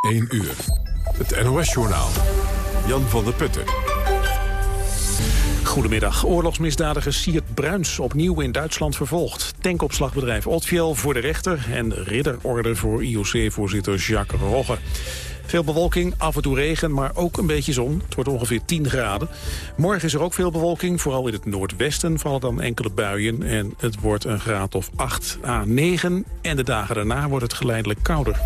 1 uur. Het NOS-journaal. Jan van der Putten. Goedemiddag. Oorlogsmisdadiger Siert Bruins opnieuw in Duitsland vervolgd. Tankopslagbedrijf Otfiel voor de rechter... en ridderorde voor IOC-voorzitter Jacques Rogge. Veel bewolking, af en toe regen, maar ook een beetje zon. Het wordt ongeveer 10 graden. Morgen is er ook veel bewolking, vooral in het noordwesten vallen dan enkele buien. En het wordt een graad of 8 à 9. En de dagen daarna wordt het geleidelijk kouder.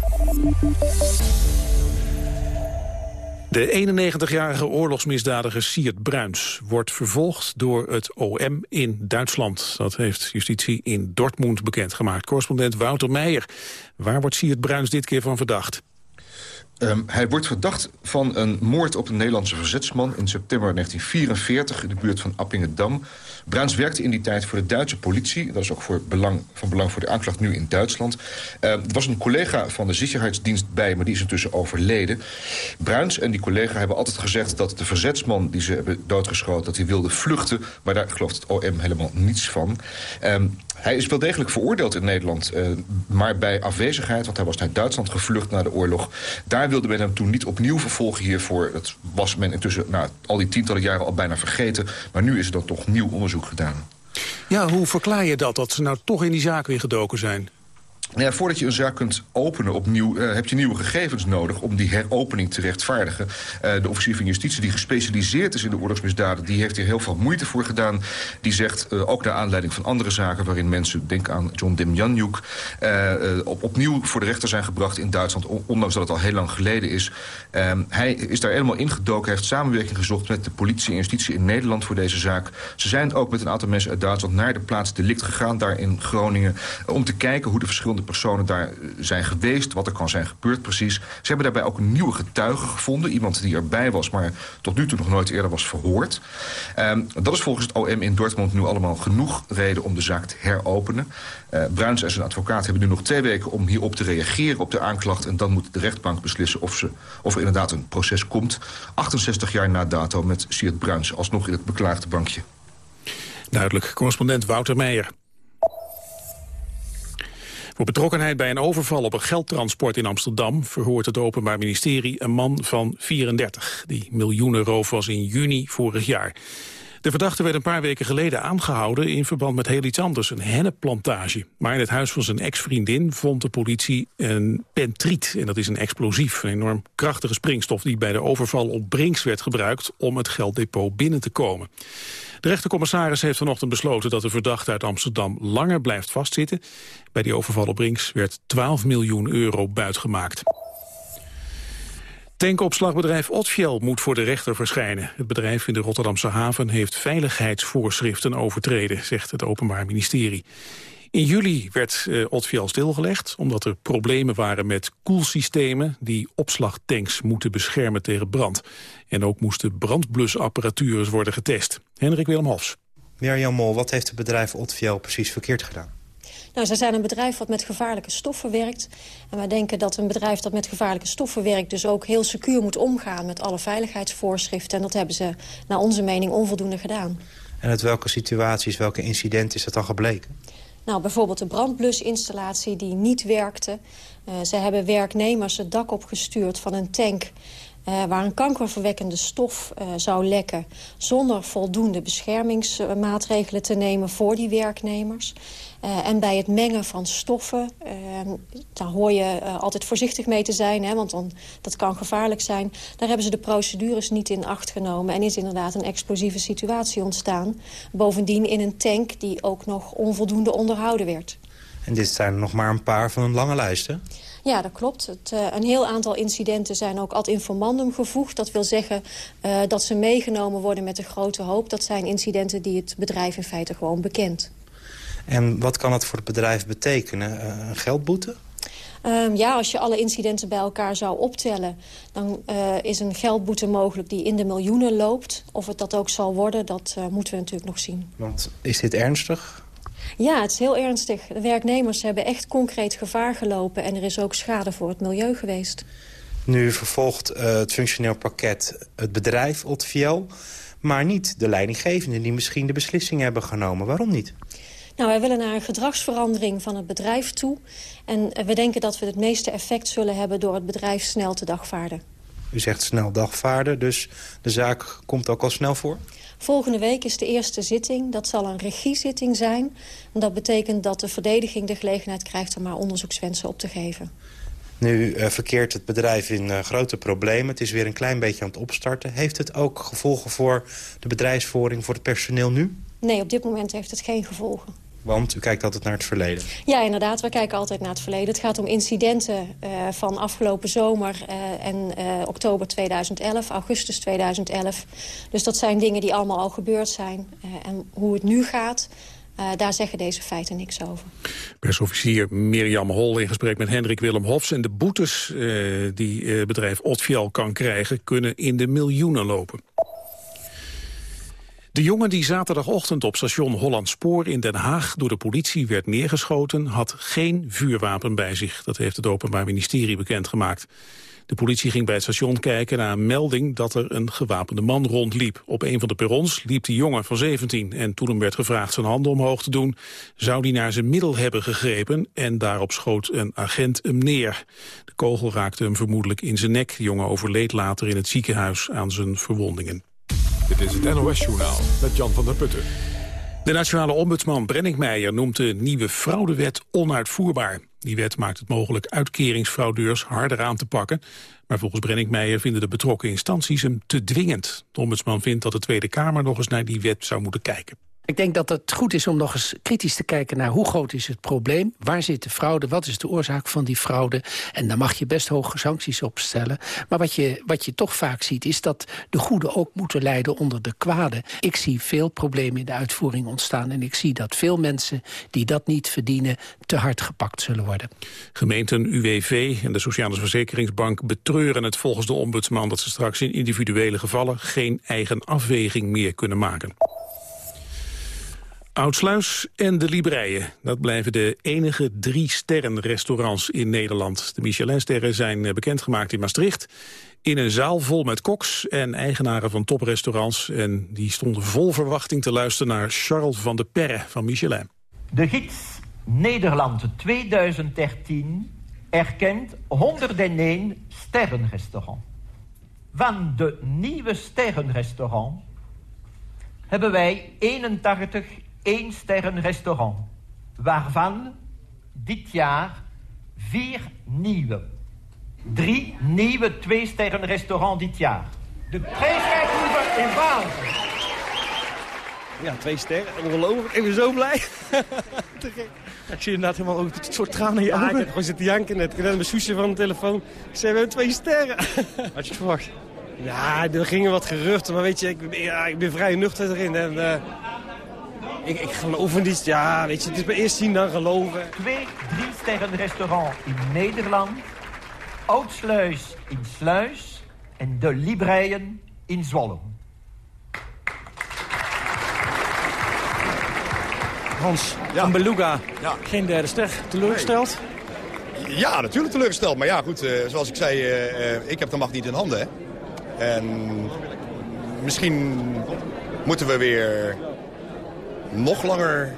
De 91-jarige oorlogsmisdadiger Siert Bruins wordt vervolgd door het OM in Duitsland. Dat heeft justitie in Dortmund bekendgemaakt. Correspondent Wouter Meijer. Waar wordt Siert Bruins dit keer van verdacht? Um, hij wordt verdacht van een moord op een Nederlandse verzetsman... in september 1944 in de buurt van Appingedam. Bruins werkte in die tijd voor de Duitse politie. Dat is ook voor belang, van belang voor de aanklacht nu in Duitsland. Uh, er was een collega van de Sicherheidsdienst bij... maar die is intussen overleden. Bruins en die collega hebben altijd gezegd... dat de verzetsman die ze hebben doodgeschoten... dat hij wilde vluchten, maar daar gelooft het OM helemaal niets van. Um, hij is wel degelijk veroordeeld in Nederland, uh, maar bij afwezigheid... want hij was naar Duitsland gevlucht na de oorlog. Daar wilde men hem toen niet opnieuw vervolgen hiervoor. Dat was men intussen nou, al die tientallen jaren al bijna vergeten. Maar nu is er dan toch nieuw onderzoek gedaan. Ja, hoe verklaar je dat, dat ze nou toch in die zaak weer gedoken zijn? Ja, voordat je een zaak kunt openen opnieuw... Uh, heb je nieuwe gegevens nodig om die heropening te rechtvaardigen. Uh, de officier van justitie die gespecialiseerd is in de oorlogsmisdaden... die heeft hier heel veel moeite voor gedaan. Die zegt, uh, ook naar aanleiding van andere zaken... waarin mensen, denk aan John Demjanjuk... op, opnieuw voor de rechter zijn gebracht in Duitsland... ondanks dat het al heel lang geleden is. Ehm, hij is daar helemaal ingedoken. Heeft samenwerking gezocht met de politie en justitie in Nederland... voor deze zaak. Ze zijn ook met een aantal mensen uit Duitsland... naar de plaats delict gegaan, daar in Groningen... om te kijken hoe de verschillende personen daar zijn geweest. Wat er kan zijn gebeurd precies. Ze hebben daarbij ook een nieuwe getuige gevonden. Iemand die erbij was, maar tot nu toe nog nooit eerder was verhoord. Um, dat is volgens het OM in Dortmund nu allemaal genoeg reden om de zaak te heropenen. Uh, Bruins en zijn advocaat hebben nu nog twee weken om hierop te reageren op de aanklacht. En dan moet de rechtbank beslissen of, ze, of er inderdaad een proces komt. 68 jaar na dato met Siert Bruins alsnog in het beklaagde bankje. Duidelijk. Correspondent Wouter Meijer. Voor betrokkenheid bij een overval op een geldtransport in Amsterdam... verhoort het Openbaar Ministerie een man van 34... die miljoenenroof was in juni vorig jaar. De verdachte werd een paar weken geleden aangehouden... in verband met heel iets anders, een hennepplantage. Maar in het huis van zijn ex-vriendin vond de politie een pentriet. En dat is een explosief, een enorm krachtige springstof... die bij de overval op Brinks werd gebruikt om het gelddepot binnen te komen. De rechtercommissaris heeft vanochtend besloten dat de verdachte uit Amsterdam langer blijft vastzitten. Bij die overval op Brinks werd 12 miljoen euro buitgemaakt. Tankopslagbedrijf Otfiel moet voor de rechter verschijnen. Het bedrijf in de Rotterdamse haven heeft veiligheidsvoorschriften overtreden, zegt het Openbaar Ministerie. In juli werd uh, Otfiel stilgelegd omdat er problemen waren met koelsystemen die opslagtanks moeten beschermen tegen brand. En ook moesten brandblusapparatuur worden getest. Hendrik Willem Hofs. Mirjam Mol, wat heeft het bedrijf Otfiel precies verkeerd gedaan? Nou, zij zijn een bedrijf wat met gevaarlijke stoffen werkt. En wij denken dat een bedrijf dat met gevaarlijke stoffen werkt... dus ook heel secuur moet omgaan met alle veiligheidsvoorschriften. En dat hebben ze naar onze mening onvoldoende gedaan. En uit welke situaties, welke incidenten is dat al gebleken? Nou, bijvoorbeeld de brandblusinstallatie die niet werkte. Uh, ze hebben werknemers het dak opgestuurd van een tank... Uh, waar een kankerverwekkende stof uh, zou lekken... zonder voldoende beschermingsmaatregelen te nemen voor die werknemers. Uh, en bij het mengen van stoffen, daar hoor je altijd voorzichtig mee te zijn... Hè, want dan, dat kan gevaarlijk zijn. Daar hebben ze de procedures niet in acht genomen... en is inderdaad een explosieve situatie ontstaan. Bovendien in een tank die ook nog onvoldoende onderhouden werd. En dit zijn nog maar een paar van een lange lijst? Ja, dat klopt. Het, uh, een heel aantal incidenten zijn ook ad informandum gevoegd. Dat wil zeggen uh, dat ze meegenomen worden met de grote hoop. Dat zijn incidenten die het bedrijf in feite gewoon bekent. En wat kan het voor het bedrijf betekenen? Uh, een geldboete? Um, ja, als je alle incidenten bij elkaar zou optellen... dan uh, is een geldboete mogelijk die in de miljoenen loopt. Of het dat ook zal worden, dat uh, moeten we natuurlijk nog zien. Want is dit ernstig? Ja, het is heel ernstig. De werknemers hebben echt concreet gevaar gelopen... en er is ook schade voor het milieu geweest. Nu vervolgt uh, het functioneel pakket het bedrijf Otfiel... maar niet de leidinggevenden die misschien de beslissing hebben genomen. Waarom niet? Nou, wij willen naar een gedragsverandering van het bedrijf toe. En we denken dat we het meeste effect zullen hebben... door het bedrijf snel te dagvaarden. U zegt snel dagvaarden, dus de zaak komt ook al snel voor? Volgende week is de eerste zitting. Dat zal een regiezitting zijn. En dat betekent dat de verdediging de gelegenheid krijgt... om haar onderzoekswensen op te geven. Nu uh, verkeert het bedrijf in uh, grote problemen. Het is weer een klein beetje aan het opstarten. Heeft het ook gevolgen voor de bedrijfsvoering, voor het personeel nu? Nee, op dit moment heeft het geen gevolgen. Want u kijkt altijd naar het verleden. Ja, inderdaad. We kijken altijd naar het verleden. Het gaat om incidenten uh, van afgelopen zomer uh, en uh, oktober 2011, augustus 2011. Dus dat zijn dingen die allemaal al gebeurd zijn. en hoe het nu gaat, daar zeggen deze feiten niks over. Persofficier Mirjam Hol in gesprek met Hendrik Willem Hofs. En de boetes die bedrijf Otfiel kan krijgen... kunnen in de miljoenen lopen. De jongen die zaterdagochtend op station Holland Spoor in Den Haag door de politie werd neergeschoten, had geen vuurwapen bij zich. Dat heeft het Openbaar Ministerie bekendgemaakt. De politie ging bij het station kijken naar een melding dat er een gewapende man rondliep. Op een van de perrons liep de jongen van 17 en toen hem werd gevraagd zijn handen omhoog te doen, zou hij naar zijn middel hebben gegrepen en daarop schoot een agent hem neer. De kogel raakte hem vermoedelijk in zijn nek. De jongen overleed later in het ziekenhuis aan zijn verwondingen. Dit is het NOS-journaal met Jan van der Putten. De nationale ombudsman Brennick Meijer noemt de nieuwe fraudewet onuitvoerbaar. Die wet maakt het mogelijk uitkeringsfraudeurs harder aan te pakken. Maar volgens Brennick Meijer vinden de betrokken instanties hem te dwingend. De ombudsman vindt dat de Tweede Kamer nog eens naar die wet zou moeten kijken. Ik denk dat het goed is om nog eens kritisch te kijken naar hoe groot is het probleem. Waar zit de fraude? Wat is de oorzaak van die fraude? En daar mag je best hoge sancties op stellen. Maar wat je, wat je toch vaak ziet is dat de goede ook moeten lijden onder de kwade. Ik zie veel problemen in de uitvoering ontstaan. En ik zie dat veel mensen die dat niet verdienen te hard gepakt zullen worden. Gemeenten, UWV en de Sociale Verzekeringsbank betreuren het volgens de ombudsman... dat ze straks in individuele gevallen geen eigen afweging meer kunnen maken. Oudsluis en de Libreien. Dat blijven de enige drie sterrenrestaurants in Nederland. De Michelinsterren zijn eh, bekendgemaakt in Maastricht. In een zaal vol met koks en eigenaren van toprestaurants. En die stonden vol verwachting te luisteren naar Charles van de Perre van Michelin. De gids Nederland 2013 erkent 101 sterrenrestaurants. Van de nieuwe sterrenrestaurant hebben wij 81 één sterren restaurant. Waarvan dit jaar vier nieuwe. Drie nieuwe twee sterren restaurant dit jaar. De prijswijkhoever in Waal. Ja, twee sterren. Ongelooflijk. Ik ben zo blij. Ik zie inderdaad helemaal ook het soort tranen in je ogen. ik heb gewoon zitten janken net. Ik net mijn sushi van de telefoon. Ik zei, we hebben twee sterren. Had je verwacht? Ja, er gingen wat geruchten. Maar weet je, ik, ja, ik ben vrij nuchter erin. En, uh, ik, ik geloof er niet. Ja, weet je, het is bij eerst zien dan geloven. Twee, drie sterren restaurant in Nederland. Oudsluis in Sluis. En de Libreien in Zwolle. Hans, ja. van Beluga, ja. geen derde ster, teleurgesteld? Ja, natuurlijk teleurgesteld. Maar ja, goed, uh, zoals ik zei, uh, uh, ik heb de macht niet in handen. Hè. En misschien moeten we weer nog langer,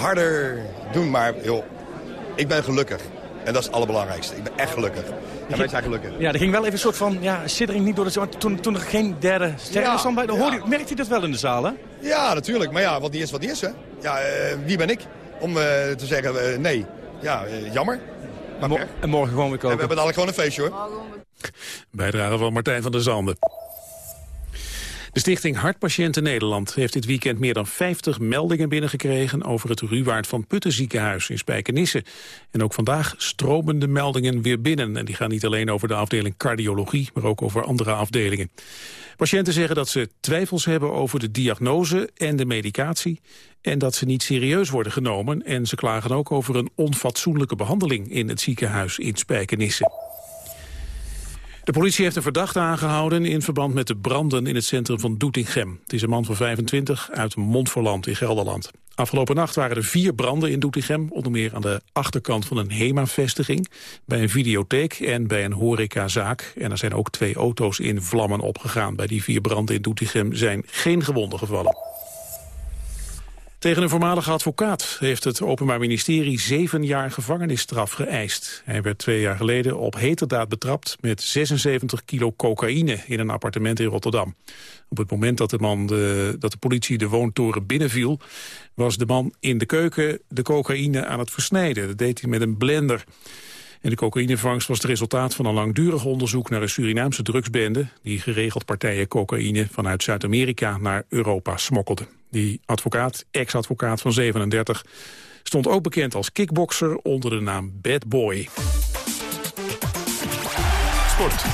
harder doen. Maar joh, ik ben gelukkig. En dat is het allerbelangrijkste. Ik ben echt gelukkig. En wij zijn gelukkig. Ja, er ging wel even een soort van ja, siddering niet door de... Toen, toen er geen derde ster ja, bij, dan hoorde, ja. merkt hij dat wel in de zaal, hè? Ja, natuurlijk. Maar ja, wat die is, wat die is, hè. Ja, uh, wie ben ik om uh, te zeggen uh, nee? Ja, jammer. Maar Mo en morgen gewoon weer koken. En we hebben dadelijk gewoon een feestje, hoor. Bijdrage van Martijn van der Zanden. De stichting Hartpatiënten Nederland heeft dit weekend meer dan 50 meldingen binnengekregen over het Ruwaard van Putten ziekenhuis in Spijkenisse. En ook vandaag stromen de meldingen weer binnen. En die gaan niet alleen over de afdeling cardiologie, maar ook over andere afdelingen. Patiënten zeggen dat ze twijfels hebben over de diagnose en de medicatie en dat ze niet serieus worden genomen. En ze klagen ook over een onfatsoenlijke behandeling in het ziekenhuis in Spijkenisse. De politie heeft een verdachte aangehouden in verband met de branden in het centrum van Doetinchem. Het is een man van 25 uit Montferland in Gelderland. Afgelopen nacht waren er vier branden in Doetinchem, onder meer aan de achterkant van een HEMA-vestiging, bij een videotheek en bij een horecazaak. En er zijn ook twee auto's in vlammen opgegaan. Bij die vier branden in Doetinchem zijn geen gewonden gevallen. Tegen een voormalige advocaat heeft het Openbaar Ministerie zeven jaar gevangenisstraf geëist. Hij werd twee jaar geleden op heterdaad betrapt met 76 kilo cocaïne in een appartement in Rotterdam. Op het moment dat de, man de, dat de politie de woontoren binnenviel, was de man in de keuken de cocaïne aan het versnijden. Dat deed hij met een blender. En de cocaïnevangst was het resultaat van een langdurig onderzoek naar een Surinaamse drugsbende die geregeld partijen cocaïne vanuit Zuid-Amerika naar Europa smokkelde. Die advocaat, ex-advocaat van 37, stond ook bekend als kickbokser onder de naam Bad Boy. Sport.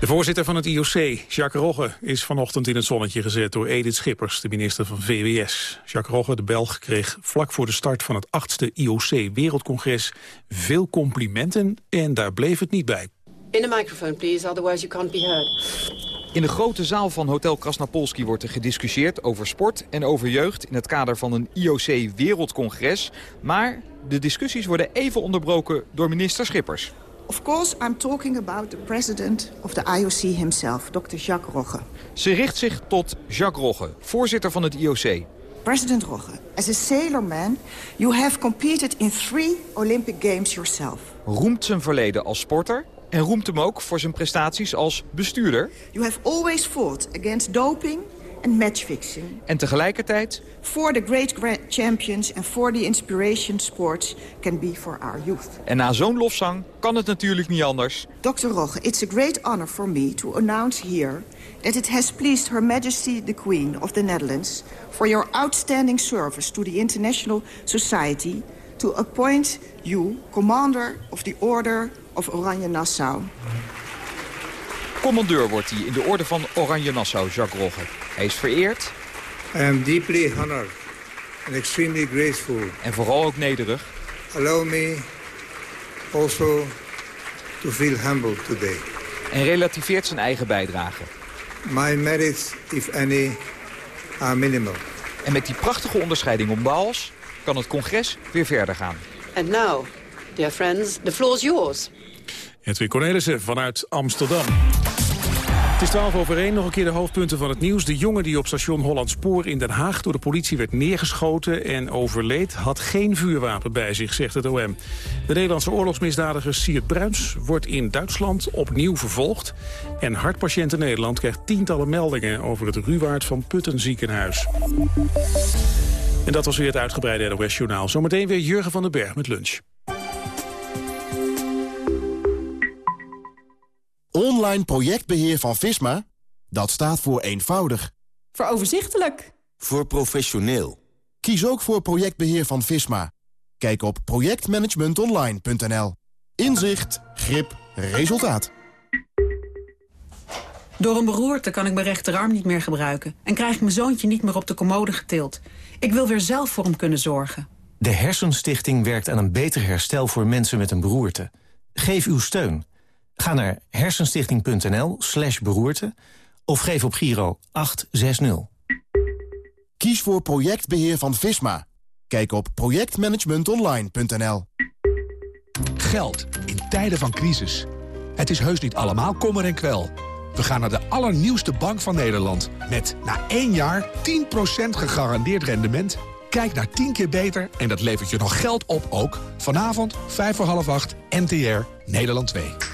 De voorzitter van het IOC, Jacques Rogge, is vanochtend in het zonnetje gezet door Edith Schippers, de minister van VWS. Jacques Rogge, de Belg, kreeg vlak voor de start van het achtste IOC-wereldcongres veel complimenten en daar bleef het niet bij. In the microphone, please, otherwise you can't be heard. In de grote zaal van Hotel Krasnapolski wordt er gediscussieerd over sport en over jeugd in het kader van een IOC Wereldcongres. Maar de discussies worden even onderbroken door minister Schippers. Of course, I'm talking about the president of the IOC himself, Dr. Jacques Rogge. Ze richt zich tot Jacques Rogge, voorzitter van het IOC. President Rogge, as a sailorman, you have competed in three Olympic Games yourself. Roemt zijn verleden als sporter en roemt hem ook voor zijn prestaties als bestuurder. You have always fought against doping and matchfixing. En tegelijkertijd... For the great champions and for the inspiration sports can be for our youth. En na zo'n lofzang kan het natuurlijk niet anders. Dr. Rogge, it's a great honor for me to announce here... that it has pleased Her Majesty the Queen of the Netherlands... for your outstanding service to the international society... to appoint you Commander of the Order of Oranje Nassau. Commandeur wordt hij in de orde van Oranje Nassau, Jacques Rogge. Hij is vereerd. I am deeply honored and extremely grateful. En vooral ook nederig. Allow me also to feel humble today. En relativeert zijn eigen bijdrage. My merits, if any, are minimal. En met die prachtige onderscheiding om de hals kan het congres weer verder gaan. And now, dear friends, the floor is yours. Edwin Cornelissen vanuit Amsterdam. Het is 12 over 1, nog een keer de hoofdpunten van het nieuws. De jongen die op station Hollandspoor in Den Haag door de politie werd neergeschoten en overleed... had geen vuurwapen bij zich, zegt het OM. De Nederlandse oorlogsmisdadiger Siert Bruins wordt in Duitsland opnieuw vervolgd. En Hartpatiënten Nederland krijgt tientallen meldingen over het Ruwaard van Putten ziekenhuis. En dat was weer het uitgebreide NOS-journaal. Zometeen weer Jurgen van den Berg met lunch. Online projectbeheer van Visma? Dat staat voor eenvoudig. Voor overzichtelijk. Voor professioneel. Kies ook voor projectbeheer van Visma. Kijk op projectmanagementonline.nl. Inzicht, grip, resultaat. Door een beroerte kan ik mijn rechterarm niet meer gebruiken... en krijg ik mijn zoontje niet meer op de commode getild. Ik wil weer zelf voor hem kunnen zorgen. De Hersenstichting werkt aan een beter herstel voor mensen met een beroerte. Geef uw steun. Ga naar hersenstichting.nl slash beroerte of geef op Giro 860. Kies voor projectbeheer van Visma. Kijk op projectmanagementonline.nl. Geld in tijden van crisis. Het is heus niet allemaal kommer en kwel. We gaan naar de allernieuwste bank van Nederland. Met na één jaar 10% gegarandeerd rendement. Kijk naar 10 keer beter en dat levert je nog geld op ook. Vanavond 5 voor half 8 NTR Nederland 2.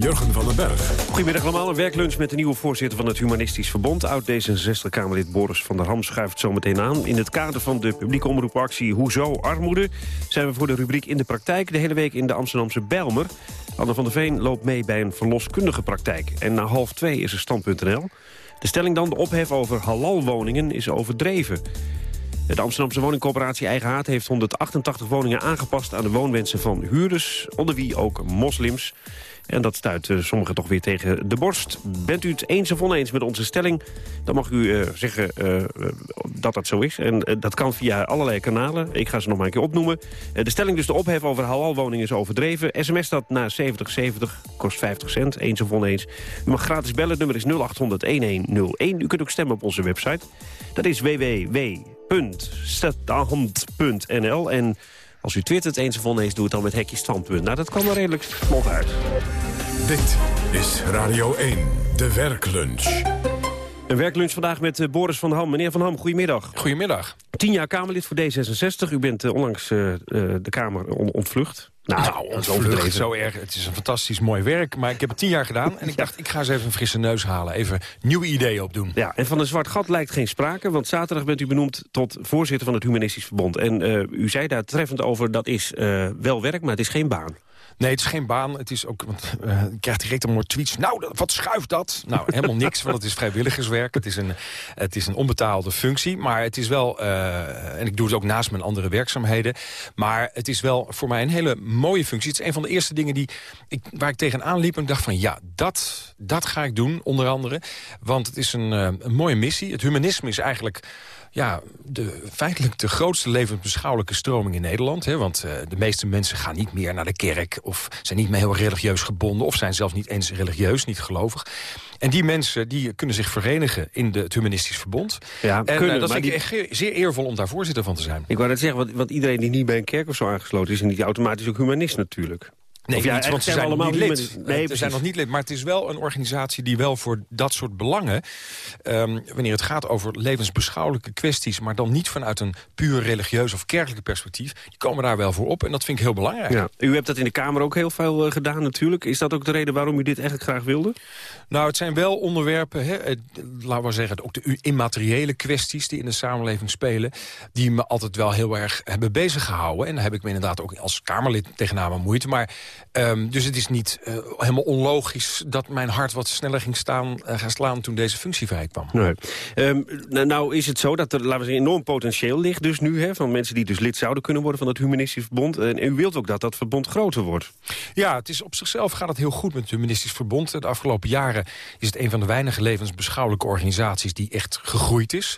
Jurgen van den Berg. Goedemiddag allemaal. Een werklunch met de nieuwe voorzitter van het Humanistisch Verbond. Oud-D66-Kamerlid Boris van der Ham schuift zometeen aan. In het kader van de publieke omroepactie Hoezo Armoede... zijn we voor de rubriek In de Praktijk de hele week in de Amsterdamse Bijlmer. Anne van der Veen loopt mee bij een verloskundige praktijk. En na half twee is er stand.nl. De stelling dan, de ophef over halalwoningen is overdreven. De Amsterdamse woningcorporatie Eigen Haat heeft 188 woningen aangepast aan de woonwensen van huurders, onder wie ook moslims. En dat stuit eh, sommigen toch weer tegen de borst. Bent u het eens of oneens met onze stelling? Dan mag u eh, zeggen eh, dat dat zo is. En dat kan via allerlei kanalen. Ik ga ze nog maar een keer opnoemen. de stelling dus de ophef over halalwoningen is overdreven. SMS dat naar 7070 kost 50 cent. Eens of oneens. U mag gratis bellen. Het nummer is 0800-1101. U kunt ook stemmen op onze website. Dat is www.zetdehand.nl. En als u twittert eens of oneens, doe het dan met hekje standpunt. Nou, dat kwam er redelijk vlot uit. Dit is Radio 1, de werklunch. Een werklunch vandaag met uh, Boris van Ham. Meneer van Ham, goedemiddag. Goedemiddag. Tien jaar Kamerlid voor D66. U bent uh, onlangs uh, de Kamer on ontvlucht. Nou, nou ontvlucht, zo erg. Het is een fantastisch mooi werk. Maar ik heb het tien jaar gedaan. En ik dacht, ik ga eens even een frisse neus halen. Even nieuwe ideeën opdoen. Ja, en van een zwart gat lijkt geen sprake. Want zaterdag bent u benoemd tot voorzitter van het Humanistisch Verbond. En u zei daar treffend over, dat is wel werk, maar het is geen baan. Nee, het is geen baan. Het is ook, want uh, je direct een mooi tweets. Nou, wat schuift dat? Nou, helemaal niks, want het is vrijwilligerswerk. Het is een, het is een onbetaalde functie. Maar het is wel, uh, en ik doe het ook naast mijn andere werkzaamheden. Maar het is wel voor mij een hele mooie functie. Het is een van de eerste dingen die ik, waar ik tegenaan liep. En dacht van, ja, dat, dat ga ik doen, onder andere. Want het is een, uh, een mooie missie. Het humanisme is eigenlijk ja, de, feitelijk de grootste levensbeschouwelijke stroming in Nederland. Hè, want uh, de meeste mensen gaan niet meer naar de kerk... of zijn niet meer heel religieus gebonden... of zijn zelfs niet eens religieus, niet gelovig. En die mensen die kunnen zich verenigen in de, het Humanistisch Verbond. Ja, en kunnen, uh, dat vind die... ik echt zeer eervol om daar voorzitter van te zijn. Ik wou net zeggen, want, want iedereen die niet bij een kerk of zo aangesloten is... en niet automatisch ook humanist natuurlijk. Nee, of ja, niet, want ze zijn allemaal nog niet lid. Nee, ze zijn nog niet lid, maar het is wel een organisatie die wel voor dat soort belangen... Um, wanneer het gaat over levensbeschouwelijke kwesties... maar dan niet vanuit een puur religieus of kerkelijk perspectief... die komen daar wel voor op en dat vind ik heel belangrijk. Ja. U hebt dat in de Kamer ook heel veel uh, gedaan natuurlijk. Is dat ook de reden waarom u dit eigenlijk graag wilde? Nou, het zijn wel onderwerpen, hè, eh, laten we zeggen... ook de immateriële kwesties die in de samenleving spelen... die me altijd wel heel erg hebben bezig gehouden. En daar heb ik me inderdaad ook als Kamerlid tegenaan mijn moeite. Maar Um, dus het is niet uh, helemaal onlogisch dat mijn hart wat sneller ging staan, uh, gaan slaan toen deze functie vrij kwam. Nee. Um, nou, nou is het zo dat er laten we zeggen, enorm potentieel ligt dus nu... Hè, van mensen die dus lid zouden kunnen worden van het Humanistisch Verbond. En u wilt ook dat dat verbond groter wordt. Ja, het is op zichzelf gaat het heel goed met het Humanistisch Verbond. De afgelopen jaren is het een van de weinige levensbeschouwelijke organisaties... die echt gegroeid is.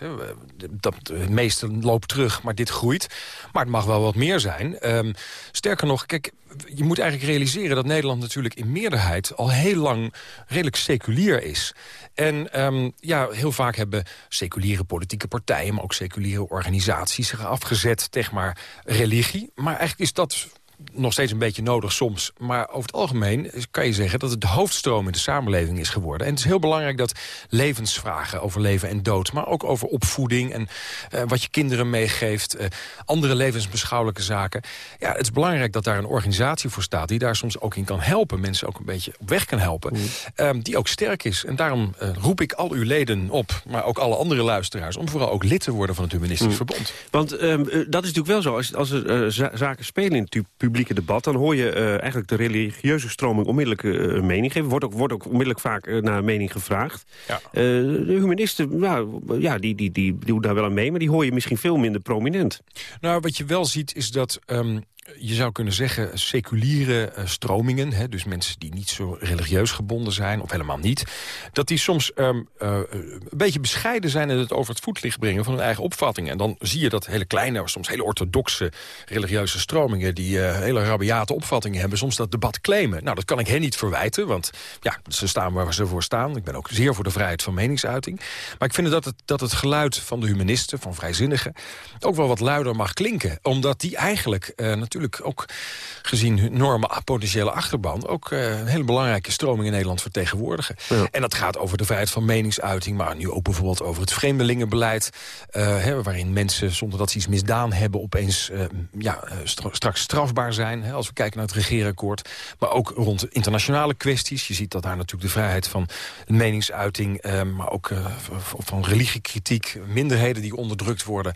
Dat, het meeste loopt terug, maar dit groeit. Maar het mag wel wat meer zijn. Um, sterker nog, kijk, je moet eigenlijk realiseren dat Nederland natuurlijk in meerderheid... al heel lang redelijk seculier is. En um, ja, heel vaak hebben seculiere politieke partijen... maar ook seculiere organisaties zich afgezet tegen maar religie. Maar eigenlijk is dat nog steeds een beetje nodig soms. Maar over het algemeen kan je zeggen dat het de hoofdstroom in de samenleving is geworden. En het is heel belangrijk dat levensvragen over leven en dood... maar ook over opvoeding en uh, wat je kinderen meegeeft... Uh, andere levensbeschouwelijke zaken. Ja, het is belangrijk dat daar een organisatie voor staat... die daar soms ook in kan helpen. Mensen ook een beetje op weg kan helpen. Mm. Um, die ook sterk is. En daarom uh, roep ik al uw leden op, maar ook alle andere luisteraars... om vooral ook lid te worden van het Humanistisch mm. Verbond. Want um, dat is natuurlijk wel zo. Als, als er zaken spelen in het publieke debat... dan hoor je uh, eigenlijk de religieuze stroming onmiddellijk uh, mening geven. Wordt ook, wordt ook onmiddellijk vaak uh, naar mening gevraagd. Ja. de humanisten, nou, ja, die, die, die, die doen daar wel aan mee... maar die hoor je misschien veel minder prominent. Nou, wat je wel ziet is dat... Um je zou kunnen zeggen, seculiere uh, stromingen... Hè, dus mensen die niet zo religieus gebonden zijn, of helemaal niet... dat die soms um, uh, een beetje bescheiden zijn in het over het voetlicht brengen... van hun eigen opvattingen. En dan zie je dat hele kleine, soms hele orthodoxe religieuze stromingen... die uh, hele rabiate opvattingen hebben, soms dat debat claimen. Nou, dat kan ik hen niet verwijten, want ja, ze staan waar ze voor staan. Ik ben ook zeer voor de vrijheid van meningsuiting. Maar ik vind dat het, dat het geluid van de humanisten, van vrijzinnigen... ook wel wat luider mag klinken. Omdat die eigenlijk natuurlijk ook gezien hun enorme potentiële achterban... ook uh, een hele belangrijke stroming in Nederland vertegenwoordigen. Ja. En dat gaat over de vrijheid van meningsuiting... maar nu ook bijvoorbeeld over het vreemdelingenbeleid... Uh, hè, waarin mensen, zonder dat ze iets misdaan hebben... opeens uh, ja, straks strafbaar zijn, hè, als we kijken naar het regeerakkoord. Maar ook rond internationale kwesties. Je ziet dat daar natuurlijk de vrijheid van meningsuiting... maar ook van religiekritiek, minderheden die onderdrukt worden...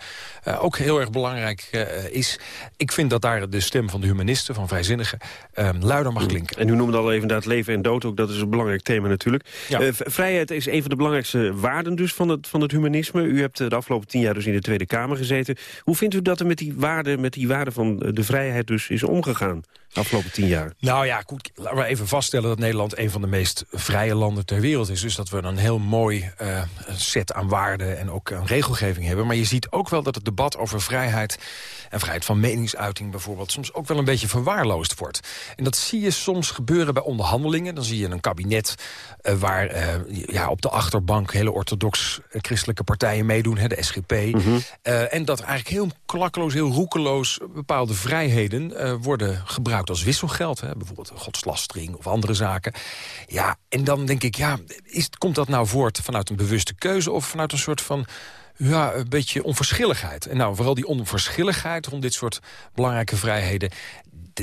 ook heel erg belangrijk is. Ik vind dat daar ware de stem van de humanisten, van vrijzinnigen, uh, luider mag klinken. En u noemde al even inderdaad leven en dood ook, dat is een belangrijk thema natuurlijk. Ja. Eh, vrijheid is een van de belangrijkste waarden dus van het, van het humanisme. U hebt de afgelopen tien jaar dus in de Tweede Kamer gezeten. Hoe vindt u dat er met die waarden, met die waarden van de vrijheid dus is omgegaan? Afgelopen tien jaar. Nou ja, goed, laten we even vaststellen dat Nederland een van de meest vrije landen ter wereld is. Dus dat we een heel mooi uh, set aan waarden en ook regelgeving hebben. Maar je ziet ook wel dat het debat over vrijheid en vrijheid van meningsuiting bijvoorbeeld soms ook wel een beetje verwaarloosd wordt. En dat zie je soms gebeuren bij onderhandelingen. Dan zie je een kabinet uh, waar uh, ja, op de achterbank hele orthodox christelijke partijen meedoen, hè, de SGP. Mm -hmm. en dat eigenlijk heel klakkeloos, heel roekeloos bepaalde vrijheden worden gebruikt als wisselgeld. Hè, bijvoorbeeld godslastering of andere zaken. Ja, en dan denk ik, ja, is, komt dat nou voort vanuit een bewuste keuze... of vanuit een soort van ja, een beetje onverschilligheid. En nou, vooral die onverschilligheid rond dit soort belangrijke vrijheden...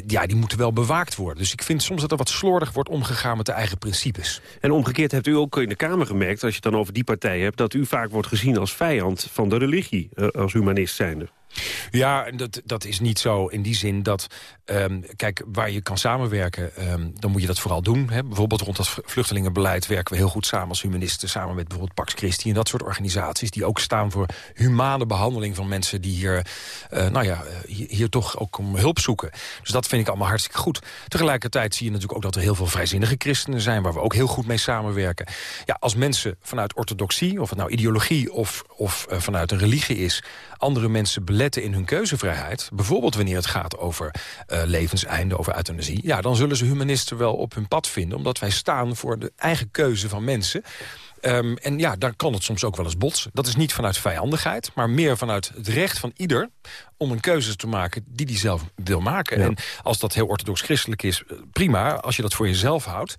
ja, die moeten wel bewaakt worden. Dus ik vind soms dat er wat slordig wordt omgegaan met de eigen principes. En omgekeerd hebt u ook in de Kamer gemerkt... als je het dan over die partij hebt... dat u vaak wordt gezien als vijand van de religie, als humanist zijnde. Ja, dat, dat is niet zo in die zin dat... Um, kijk, waar je kan samenwerken, um, dan moet je dat vooral doen. Hè. Bijvoorbeeld rond dat vluchtelingenbeleid werken we heel goed samen als humanisten... samen met bijvoorbeeld Pax Christi en dat soort organisaties... die ook staan voor humane behandeling van mensen die hier, uh, nou ja, hier, hier, toch ook om hulp zoeken. Dus dat vind ik allemaal hartstikke goed. Tegelijkertijd zie je natuurlijk ook dat er heel veel vrijzinnige christenen zijn... waar we ook heel goed mee samenwerken. Ja, als mensen vanuit orthodoxie, of het nou ideologie of, of uh, vanuit een religie is... andere mensen in hun keuzevrijheid... bijvoorbeeld wanneer het gaat over uh, levenseinde, over euthanasie... ja, dan zullen ze humanisten wel op hun pad vinden... omdat wij staan voor de eigen keuze van mensen... Um, en ja, daar kan het soms ook wel eens botsen. Dat is niet vanuit vijandigheid, maar meer vanuit het recht van ieder... om een keuze te maken die hij zelf wil maken. Ja. En als dat heel orthodox-christelijk is, prima, als je dat voor jezelf houdt.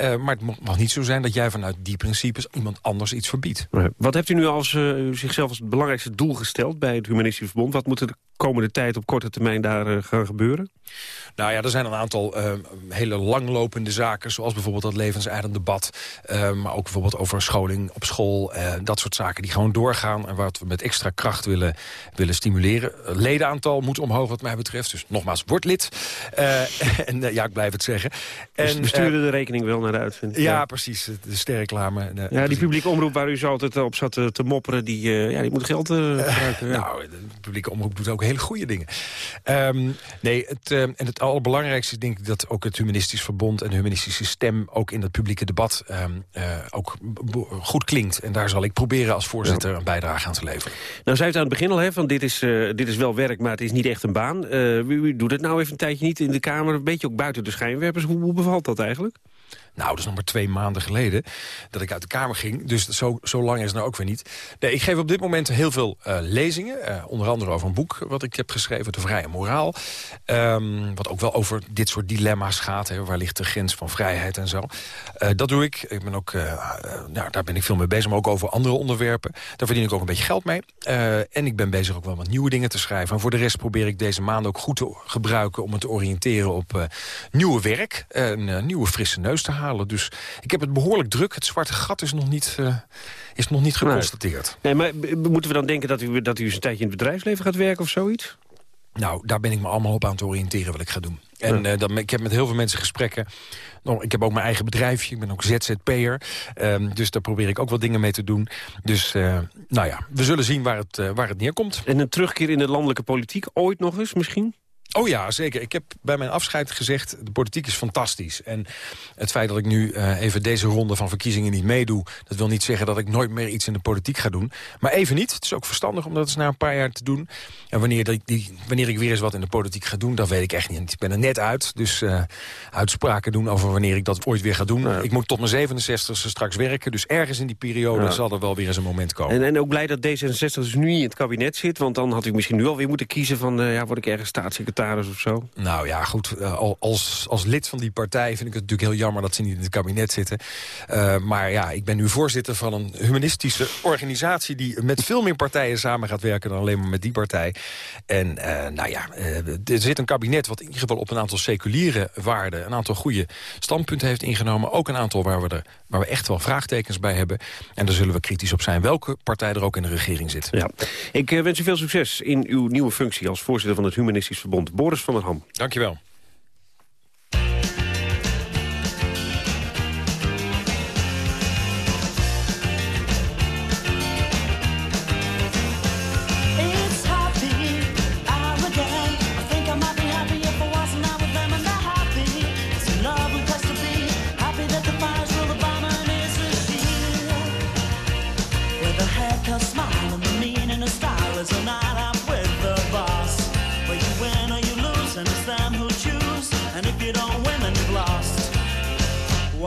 Uh, maar het mag niet zo zijn dat jij vanuit die principes iemand anders iets verbiedt. Wat hebt u nu als, uh, zichzelf als het belangrijkste doel gesteld bij het Humanistisch Verbond? Wat moet er de komende tijd op korte termijn daar uh, gaan gebeuren? Nou ja, er zijn een aantal hele langlopende zaken... zoals bijvoorbeeld dat levenseidend debat... Maar ook bijvoorbeeld over scholing op school. Dat soort zaken die gewoon doorgaan... en wat we met extra kracht willen, willen stimuleren. Ledenaantal moet omhoog wat mij betreft. Dus nogmaals, word lid. en ja, ik blijf het zeggen. En, we sturen de rekening wel naar de uitzending. Ja, ja. precies. De sterreclame. Ja, die publieke omroep waar u zo altijd op zat te, te mopperen... die, ja, die moet geld gebruiken. Ja. Nou, de publieke omroep doet ook hele goede dingen. Um, nee, het, en het allerbelangrijkste is denk ik dat ook het humanistisch verbond... en de humanistische stem ook in het publieke debat um, uh, ook goed klinkt. En daar zal ik proberen als voorzitter ja. een bijdrage aan te leveren. Nou, zei het aan het begin al, hè, van dit is, uh, dit is wel werk, maar het is niet echt een baan. Uh, u, u doet het nou even een tijdje niet in de Kamer, een beetje ook buiten de schijnwerpers. Hoe, hoe bevalt dat eigenlijk? Nou, dat is nog maar twee maanden geleden dat ik uit de Kamer ging. Dus zo, zo lang is het nou ook weer niet. Nee, ik geef op dit moment heel veel uh, lezingen. Uh, onder andere over een boek wat ik heb geschreven, De Vrije Moraal. Um, wat ook wel over dit soort dilemma's gaat. Hè, waar ligt de grens van vrijheid en zo. Uh, dat doe ik. ik ben ook, nou, daar ben ik veel mee bezig, maar ook over andere onderwerpen. Daar verdien ik ook een beetje geld mee. en ik ben bezig ook wel wat nieuwe dingen te schrijven. En voor de rest probeer ik deze maand ook goed te gebruiken... om me te oriënteren op nieuwe werk. Een nieuwe frisse neus te halen. Dus ik heb het behoorlijk druk. Het zwarte gat is nog niet, uh, is nog niet geconstateerd. Nee, maar moeten we dan denken dat u, dat u eens een tijdje in het bedrijfsleven gaat werken of zoiets? Nou, daar ben ik me allemaal op aan te oriënteren wat ik ga doen. En uh, dan, ik heb met heel veel mensen gesprekken. Nou, ik heb ook mijn eigen bedrijfje. Ik ben ook ZZP'er. Um, dus daar probeer ik ook wat dingen mee te doen. Dus, uh, nou ja, we zullen zien waar het, uh, waar het neerkomt. En een terugkeer in de landelijke politiek ooit nog eens misschien? Oh ja, zeker. Ik heb bij mijn afscheid gezegd, de politiek is fantastisch. En het feit dat ik nu uh, even deze ronde van verkiezingen niet meedoe... dat wil niet zeggen dat ik nooit meer iets in de politiek ga doen. Maar even niet. Het is ook verstandig om dat eens na een paar jaar te doen. En wanneer, die, die, wanneer ik weer eens wat in de politiek ga doen, dat weet ik echt niet. Ik ben er net uit, dus uh, uitspraken doen over wanneer ik dat ooit weer ga doen. Ja. Ik moet tot mijn 67e straks werken, dus ergens in die periode ja. zal er wel weer eens een moment komen. En, en ook blij dat D66 dus nu in het kabinet zit, want dan had ik misschien nu alweer moeten kiezen van... Uh, ja, word ik ergens staatssecretaris of zo? Nou ja, goed. Uh, als, als lid van die partij vind ik het natuurlijk heel jammer dat ze niet in het kabinet zitten. Uh, maar ja, ik ben nu voorzitter van een humanistische organisatie... die met veel meer partijen samen gaat werken dan alleen maar met die partij. En uh, nou ja, er zit een kabinet wat in ieder geval op een aantal seculiere waarden... een aantal goede standpunten heeft ingenomen. Ook een aantal waar we, er, waar we echt wel vraagtekens bij hebben. En daar zullen we kritisch op zijn welke partij er ook in de regering zit. Ja. Ik wens u veel succes in uw nieuwe functie als voorzitter van het Humanistisch Verbond. Boris van der Ham. Dankjewel.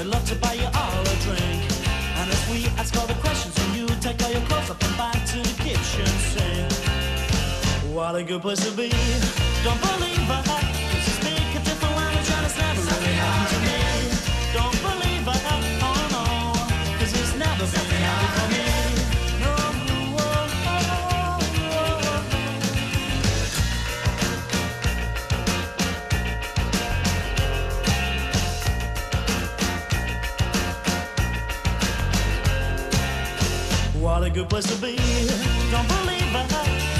they love to buy you all a drink. And as we ask all the questions, and you take all your clothes up and back to the kitchen sink. What a good place to be. Don't believe it. A good place to be. Don't believe it.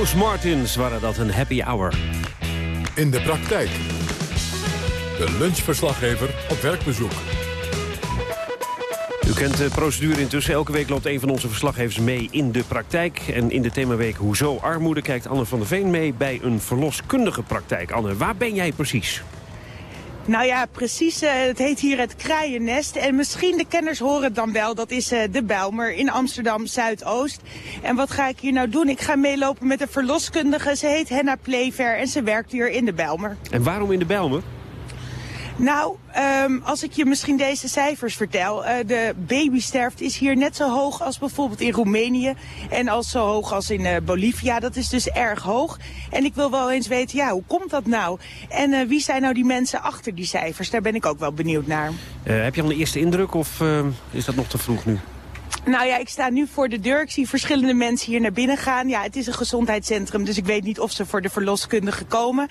House Martins waren dat een happy hour. In de praktijk. De lunchverslaggever op werkbezoek. U kent de procedure intussen. Elke week loopt een van onze verslaggevers mee in de praktijk. En in de themaweek Hoezo armoede kijkt Anne van der Veen mee... bij een verloskundige praktijk. Anne, waar ben jij precies? Nou ja, precies. eh, het heet hier het Kraaiennest. En misschien de kenners horen het dan wel. Dat is eh, de Bijlmer in Amsterdam Zuidoost. En wat ga ik hier nou doen? Ik ga meelopen met een verloskundige. Ze heet Henna Plever en ze werkt hier in de Bijlmer. En waarom in de Bijlmer? Nou, ehm, als ik je misschien deze cijfers vertel. eh, de babysterfte is hier net zo hoog als bijvoorbeeld in Roemenië. En als zo hoog als in eh, Bolivia. Dat is dus erg hoog. En ik wil wel eens weten, ja, hoe komt dat nou? En eh, wie zijn nou die mensen achter die cijfers? Daar ben ik ook wel benieuwd naar. Heb je al een eerste indruk of eh, is dat nog te vroeg nu? Nou ja, ik sta nu voor de deur. Ik zie verschillende mensen hier naar binnen gaan. Ja, het is een gezondheidscentrum, dus ik weet niet of ze voor de verloskundige komen.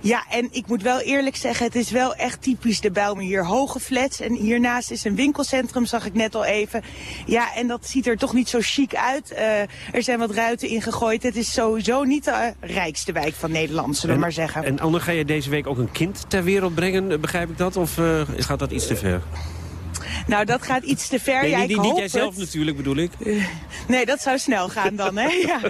Ja, en ik moet wel eerlijk zeggen, het is wel echt typisch de Bijlmer hier. Hoge flats en hiernaast is een winkelcentrum, zag ik net al even. Ja, en dat ziet er toch niet zo chic uit. Eh, er zijn wat ruiten ingegooid. Het is sowieso niet de eh, rijkste wijk van Nederland, zullen we maar zeggen. En Anne, ga je deze week ook een kind ter wereld brengen? Begrijp ik dat? Of eh, gaat dat iets te ver? Nou, dat gaat iets te ver. Nee, ja, niet, ik niet hoop jij zelf het. natuurlijk bedoel ik. Nee, dat zou snel gaan dan, hè? Ja.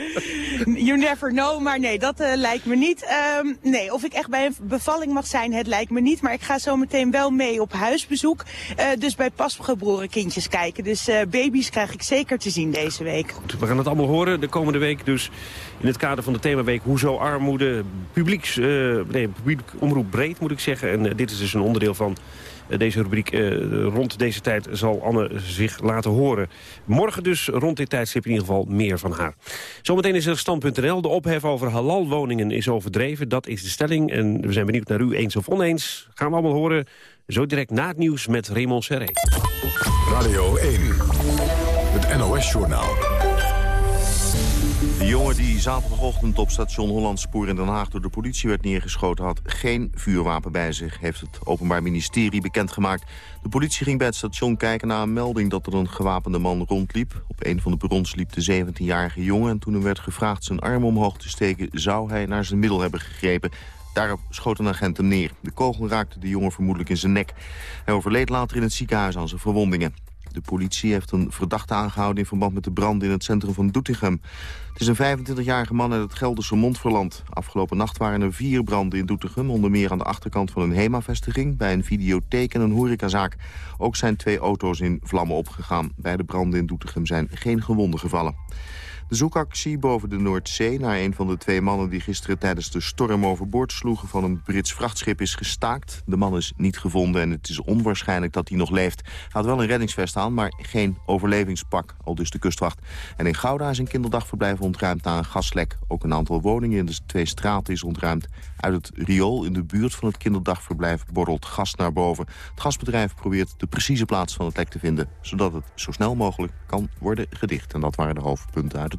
You never know, maar nee, dat eh, lijkt me niet. Ehm, nee, of ik echt bij een bevalling mag zijn, het lijkt me niet. Maar ik ga zo meteen wel mee op huisbezoek. Eh, dus bij pasgeboren kindjes kijken. Dus eh, baby's krijg ik zeker te zien deze week. We gaan het allemaal horen de komende week. Dus in het kader van de themaweek Hoezo armoede? Publieks, eh, nee, publiek omroep breed moet ik zeggen. En dit is dus een onderdeel van deze rubriek. eh, rond deze tijd zal Anne zich laten horen. Morgen dus rond dit tijdstip in ieder geval meer van haar. Zometeen is er stand.nl. De ophef over halalwoningen is overdreven. Dat is de stelling. En we zijn benieuwd naar u eens of oneens. Gaan we allemaal horen. Zo direct na het nieuws met Raymond Serré. Radio 1. Het NOS-journaal. De jongen die zaterdagochtend op station Hollandspoor in Den Haag door de politie werd neergeschoten had geen vuurwapen bij zich, heeft het Openbaar Ministerie bekendgemaakt. De politie ging bij het station kijken naar een melding dat er een gewapende man rondliep. Op een van de perrons liep de 17-jarige jongen en toen hem werd gevraagd zijn arm omhoog te steken zou hij naar zijn middel hebben gegrepen. Daarop schoot een agent hem neer. De kogel raakte de jongen vermoedelijk in zijn nek. Hij overleed later in het ziekenhuis aan zijn verwondingen. De politie heeft een verdachte aangehouden in verband met de brand in het centrum van Doetinchem. Het is een 25-jarige man uit het Gelderse Montferland. Afgelopen nacht waren er vier branden in Doetinchem, onder meer aan de achterkant van een HEMA-vestiging, bij een videotheek en een horecazaak. Ook zijn twee auto's in vlammen opgegaan. Bij de branden in Doetinchem zijn geen gewonden gevallen. De zoekactie boven de Noordzee naar een van de twee mannen... die gisteren tijdens de storm overboord sloegen van een Brits vrachtschip is gestaakt. De man is niet gevonden en het is onwaarschijnlijk dat hij nog leeft. Hij had wel een reddingsvest aan, maar geen overlevingspak, al dus de kustwacht. En in Gouda is een kinderdagverblijf ontruimd na een gaslek. Ook een aantal woningen in de twee straten is ontruimd. Uit het riool in de buurt van het kinderdagverblijf borrelt gas naar boven. Het gasbedrijf probeert de precieze plaats van het lek te vinden... zodat het zo snel mogelijk kan worden gedicht. En dat waren de hoofdpunten uit het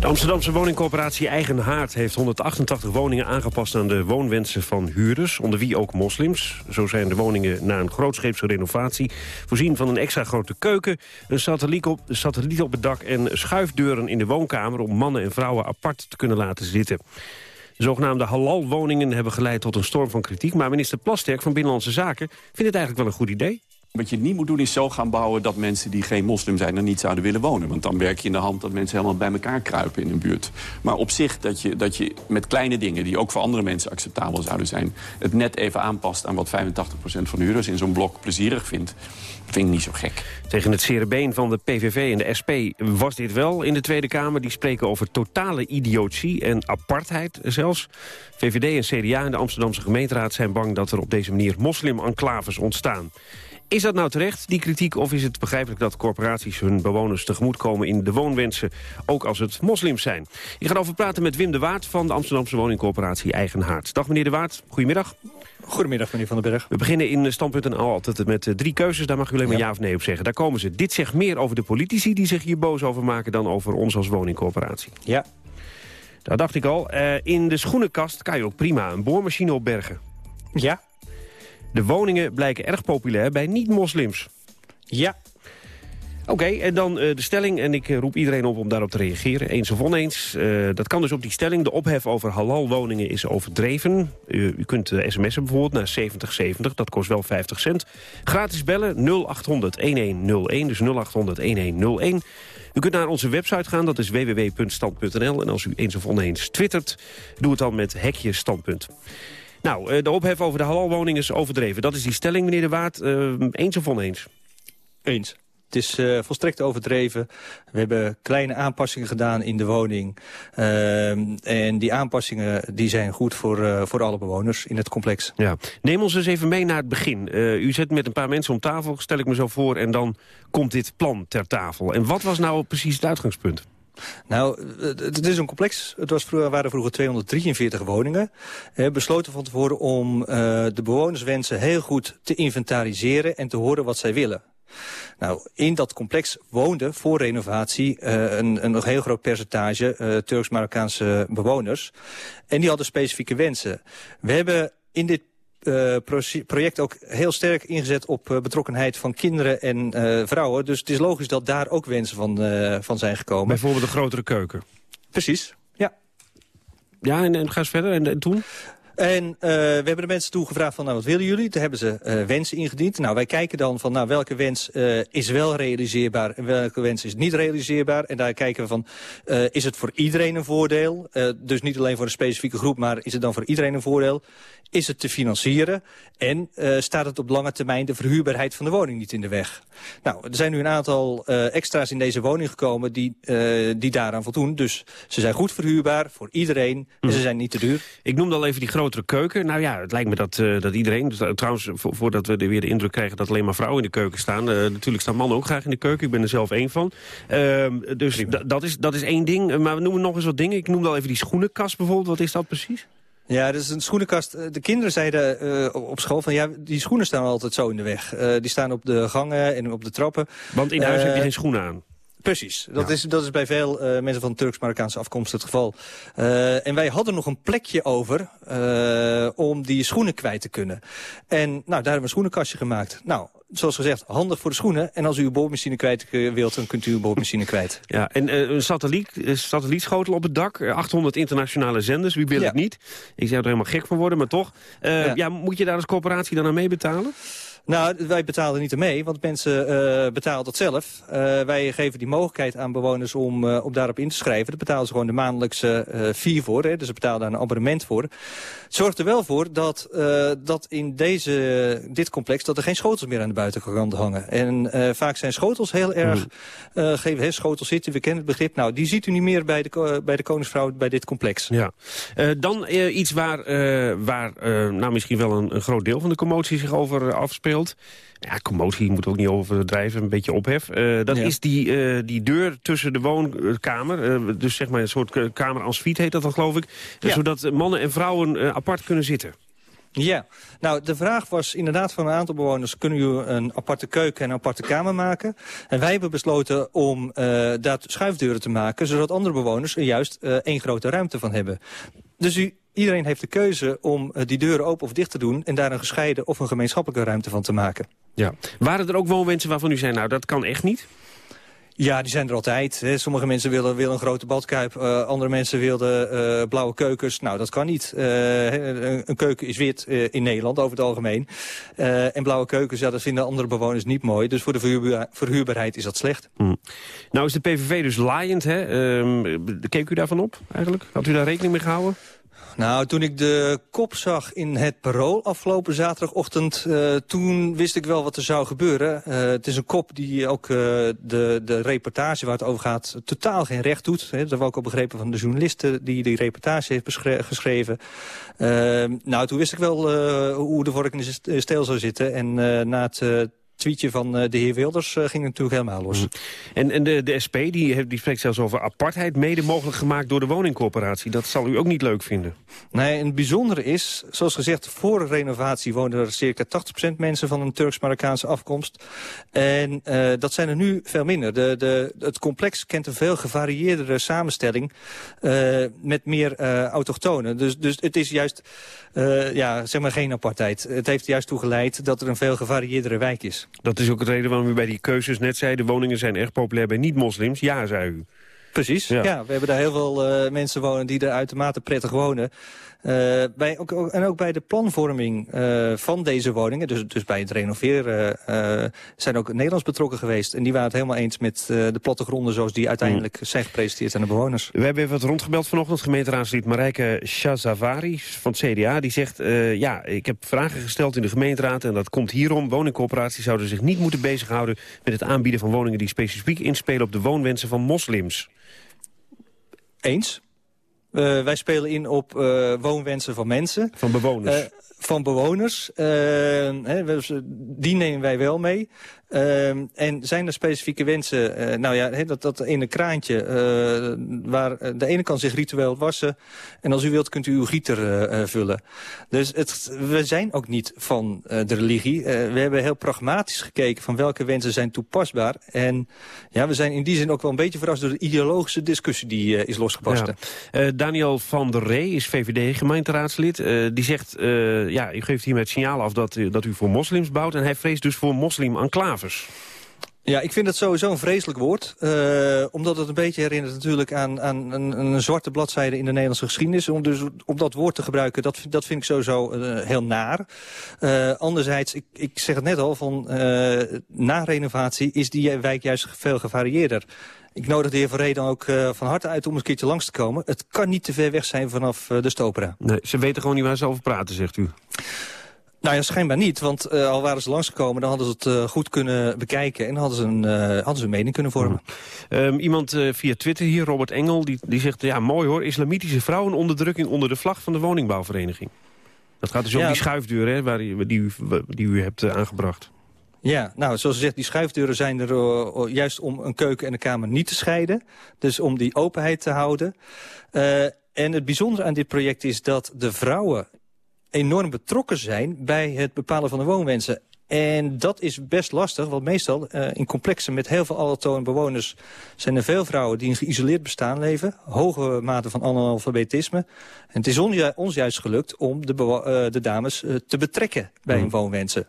De Amsterdamse woningcorporatie Eigen Haard heeft 188 woningen aangepast aan de woonwensen van huurders, onder wie ook moslims. Zo zijn de woningen na een grootscheepse renovatie voorzien van een extra grote keuken, een satelliet op, op het dak en schuifdeuren in de woonkamer om mannen en vrouwen apart te kunnen laten zitten. De zogenaamde halal-woningen hebben geleid tot een storm van kritiek, maar minister Plasterk van Binnenlandse Zaken vindt het eigenlijk wel een goed idee. Wat je niet moet doen is zo gaan bouwen dat mensen die geen moslim zijn... er niet zouden willen wonen. Want dan werk je in de hand dat mensen helemaal bij elkaar kruipen in een buurt. Maar op zich dat je, dat je met kleine dingen die ook voor andere mensen acceptabel zouden zijn... het net even aanpast aan wat 85% van de huurders in zo'n blok plezierig vindt... vind ik niet zo gek. Tegen het zere been van de PVV en de SP was dit wel in de Tweede Kamer. Die spreken over totale idiotie en apartheid zelfs. VVD en CDA in de Amsterdamse gemeenteraad zijn bang dat er op deze manier moslim-enclaves ontstaan. Is dat nou terecht, die kritiek, of is het begrijpelijk dat corporaties hun bewoners tegemoetkomen in de woonwensen, ook als het moslims zijn? Ik ga over praten met Wim de Waard van de Amsterdamse woningcorporatie Eigen Haard. Dag meneer de Waard, goedemiddag. Goedemiddag meneer Van den Berg. We beginnen in Stand.nl altijd met eh, drie keuzes, daar mag u alleen maar ja. of nee op zeggen. Daar komen ze. Dit zegt meer over de politici die zich hier boos over maken dan over ons als woningcorporatie. Ja. Daar dacht ik al. Eh, in de schoenenkast kan je ook prima een boormachine opbergen. Ja. De woningen blijken erg populair bij niet-moslims. Ja. Oké, en dan uh, de stelling. En ik uh, roep iedereen op om daarop te reageren. Eens of oneens. Uh, dat kan dus op die stelling. De ophef over halalwoningen is overdreven. u kunt sms'en bijvoorbeeld naar 7070. Dat kost wel 50 cent. Gratis bellen 0800-1101. Dus 0800-1101. U kunt naar onze website gaan, dat is www.stand.nl. En als u eens of oneens twittert, doe het dan met hekje standpunt. Nou, de ophef over de halalwoning is overdreven. Dat is die stelling, meneer De Waard. Uh, eens of oneens? Eens. Het is uh, volstrekt overdreven. We hebben kleine aanpassingen gedaan in de woning. Uh, en die aanpassingen die zijn goed voor, uh, voor alle bewoners in het complex. Ja. Neem ons eens even mee naar het begin. u zit met een paar mensen om tafel, stel ik me zo voor... en dan komt dit plan ter tafel. En wat was nou precies het uitgangspunt? Nou, het is een complex. Het was vroeger, waren vroeger 243 woningen. We besloten van tevoren om uh, de bewonerswensen heel goed te inventariseren... en te horen wat zij willen. Nou, in dat complex woonden voor renovatie uh, een, een heel groot percentage uh, Turks-Marokkaanse bewoners. En die hadden specifieke wensen. We hebben in dit uh, project ook heel sterk ingezet op uh, betrokkenheid van kinderen en uh, vrouwen. Dus het is logisch dat daar ook wensen van, van zijn gekomen. Bijvoorbeeld een grotere keuken. Precies, ja. Ja, en, en ga eens verder. En, en toen? En uh, we hebben de mensen toegevraagd van, nou, wat willen jullie? Toen hebben ze uh, wensen ingediend. Nou, wij kijken dan van, nou, welke wens uh, is wel realiseerbaar en welke wens is niet realiseerbaar. En daar kijken we van, is het voor iedereen een voordeel? dus niet alleen voor een specifieke groep, maar is het dan voor iedereen een voordeel? Is het te financieren? En staat het op lange termijn de verhuurbaarheid van de woning niet in de weg? Nou, er zijn nu een aantal extra's in deze woning gekomen die, die daaraan voldoen. Dus ze zijn goed verhuurbaar voor iedereen en ze zijn niet te duur. Ik noemde al even die grotere keuken. Nou ja, het lijkt me dat, uh, dat iedereen... Dus, uh, trouwens, vo voordat we weer de indruk krijgen dat alleen maar vrouwen in de keuken staan. Uh, natuurlijk staan mannen ook graag in de keuken. Ik ben er zelf één van. Ehm, dus dat is, dat is één ding. Maar we noemen nog eens wat dingen. Ik noemde al even die schoenenkast bijvoorbeeld. Wat is dat precies? Ja, dat is een schoenenkast. De kinderen zeiden uh, op school van ja, die schoenen staan altijd zo in de weg. Uh, die staan op de gangen en op de trappen. Want in huis uh, heb je geen schoenen aan? Precies, dat, is, dat is bij veel eh, mensen van Turks-Marokkaanse afkomst het geval. Eh, en wij hadden nog een plekje over eh, om die schoenen kwijt te kunnen. En nou, daar hebben we een schoenenkastje gemaakt. Nou, zoals gezegd, handig voor de schoenen. En als u uw boormachine kwijt wilt, dan kunt u uw boormachine kwijt. Ja, en een satelliet, satellietschotel op het dak, eh, 800 internationale zenders, wie wil het niet? Ik zou er helemaal gek van worden, maar toch. Ja. ja. moet je daar als corporatie dan aan mee betalen? Nou, wij betalen niet ermee, want mensen eh, betalen dat zelf. Eh, wij geven die mogelijkheid aan bewoners om, eh, om daarop in te schrijven. Daar betalen ze gewoon de maandelijkse fee voor. Hè, dus ze betalen daar een abonnement voor. Het zorgt er wel voor dat, dat in deze, dit complex... dat er geen schotels meer aan de buitenkant hangen. En vaak zijn schotels heel erg... geven, hè, schotels zitten, we kennen het begrip. Nou, die ziet u niet meer bij de, bij de Koningsvrouw bij dit complex. Ja. Dan iets waar, waar nou misschien wel een, een groot deel van de commotie zich over eh, Ja, commotie moet ook niet overdrijven, een beetje ophef. Eh, dat Ja. is die, eh, die deur tussen de woonkamer. eh, dus zeg maar een soort kamer en suite heet dat dan geloof ik. Ja. Zodat mannen en vrouwen apart kunnen zitten. Ja, nou de vraag was inderdaad van een aantal bewoners... kunnen jullie een aparte keuken en een aparte kamer maken? En wij hebben besloten om daar schuifdeuren te maken... zodat andere bewoners er juist één grote ruimte van hebben. Dus u, iedereen heeft de keuze om eh, die deuren open of dicht te doen... en daar een gescheiden of een gemeenschappelijke ruimte van te maken. Ja. Waren er ook woonwensen waarvan u zei, nou dat kan echt niet? Ja, die zijn er altijd. Hè. Sommige mensen willen, willen een grote badkuip. eh, andere mensen wilden eh, blauwe keukens. Nou, dat kan niet. Een, een keuken is wit in Nederland over het algemeen. En blauwe keukens, ja, dat vinden andere bewoners niet mooi. Dus voor de verhuurba- verhuurbaarheid is dat slecht. Hm. Nou is de PVV dus laaiend, hè? Ehm, keek u daarvan op eigenlijk? Had u daar rekening mee gehouden? Nou, toen ik de kop zag in het parool afgelopen zaterdagochtend... eh, toen wist ik wel wat er zou gebeuren. Eh, het is een kop die ook eh, de, de reportage waar het over gaat... totaal geen recht doet. Hè. Dat we ook al begrepen van de journalisten... die die reportage heeft geschreven. Nou, toen wist ik wel hoe de vork in de st- steel zou zitten. En na het... eh, tweetje van eh, de heer Wilders eh, ging natuurlijk helemaal los. En, en de, de SP die, heeft- die spreekt zelfs over apartheid... mede mogelijk gemaakt door de woningcorporatie. Dat zal u ook niet leuk vinden. Nee, en het bijzondere is, zoals gezegd, voor de renovatie woonden er circa 80% mensen van een Turks-Marokkaanse afkomst. En eh, dat zijn er nu veel minder. De, de, het complex kent een veel gevarieerdere samenstelling eh, met meer eh, autochtonen. Dus, dus het is juist, eh, ja, zeg maar geen apartheid. Het heeft juist toe geleid dat er een veel gevarieerdere wijk is. Dat is ook de reden waarom u bij die keuzes net zei... de woningen zijn erg populair bij niet-moslims. Ja, zei u. Precies, Ja. ja. we hebben daar heel veel eh, mensen wonen die er uitermate prettig wonen. Eh, bij, ook, ook- en ook bij de planvorming eh, van deze woningen, dus, dus bij het renoveren, eh, zijn ook Nederlands betrokken geweest. En die waren het helemaal eens met de plattegronden zoals die uiteindelijk zijn gepresenteerd aan de bewoners. We hebben even wat rondgebeld vanochtend. Gemeenteraadslid Marijke Shazavari van het CDA. Die zegt, ja, ik heb vragen gesteld in de gemeenteraad... en dat komt hierom. Woningcorporaties zouden zich niet moeten bezighouden... met het aanbieden van woningen die specifiek inspelen op de woonwensen van moslims. Eens. Eh, wij spelen in op eh, woonwensen van mensen. Van bewoners. Eh, van bewoners. Hè, die nemen wij wel mee. Eh, en zijn er specifieke wensen? eh, nou ja, hè, dat, dat ene kraantje eh, waar eh, de ene kan zich ritueel wassen. En als u wilt kunt u uw gieter vullen. Dus het, we zijn ook niet van de religie. We hebben heel pragmatisch gekeken van welke wensen zijn toepasbaar. En ja, we zijn in die zin ook wel een beetje verrast door de ideologische discussie die is losgebarsten. Daniel van der Ree is VVD-gemeenteraadslid. Die zegt, ja, u geeft hiermee het signaal af dat, dat u voor moslims bouwt... en hij vreest dus voor Ja, ik vind het sowieso een vreselijk woord. eh, omdat het een beetje herinnert natuurlijk aan, aan een, een zwarte bladzijde in de Nederlandse geschiedenis. Om, dus, om dat woord te gebruiken, dat, dat vind ik sowieso eh, heel naar. Eh, anderzijds, ik, ik zeg het net al, van eh, na renovatie is die wijk juist veel gevarieerder. Ik nodig de heer Van dan ook eh, van harte uit om eens een keertje langs te komen. Het kan niet te ver weg zijn vanaf de Stopera. Nee, ze weten gewoon niet waar ze over praten, zegt u. Nou ja, schijnbaar niet, want eh, al waren ze langsgekomen... dan hadden ze het eh, goed kunnen bekijken en hadden ze een, eh, hadden ze een mening kunnen vormen. Ehm, iemand via Twitter hier, Robert Engel, die, die zegt... ja, mooi hoor, islamitische vrouwenonderdrukking onder de vlag van de woningbouwvereniging. Dat gaat dus om die schuifdeur hè, waar, die, die, u, die u hebt aangebracht. Ja, nou, zoals je zegt, die schuifdeuren zijn er juist om een keuken en een kamer niet te scheiden. Dus om die openheid te houden. En het bijzondere aan dit project is dat de vrouwen enorm betrokken zijn bij het bepalen van de woonwensen. En dat is best lastig, want meestal eh, in complexen met heel veel allochtone bewoners... zijn er veel vrouwen die een geïsoleerd bestaan leven. Hoge mate van analfabetisme. En het is ons, ju- ons juist gelukt om de, eh, de dames eh, te betrekken bij hun woonwensen.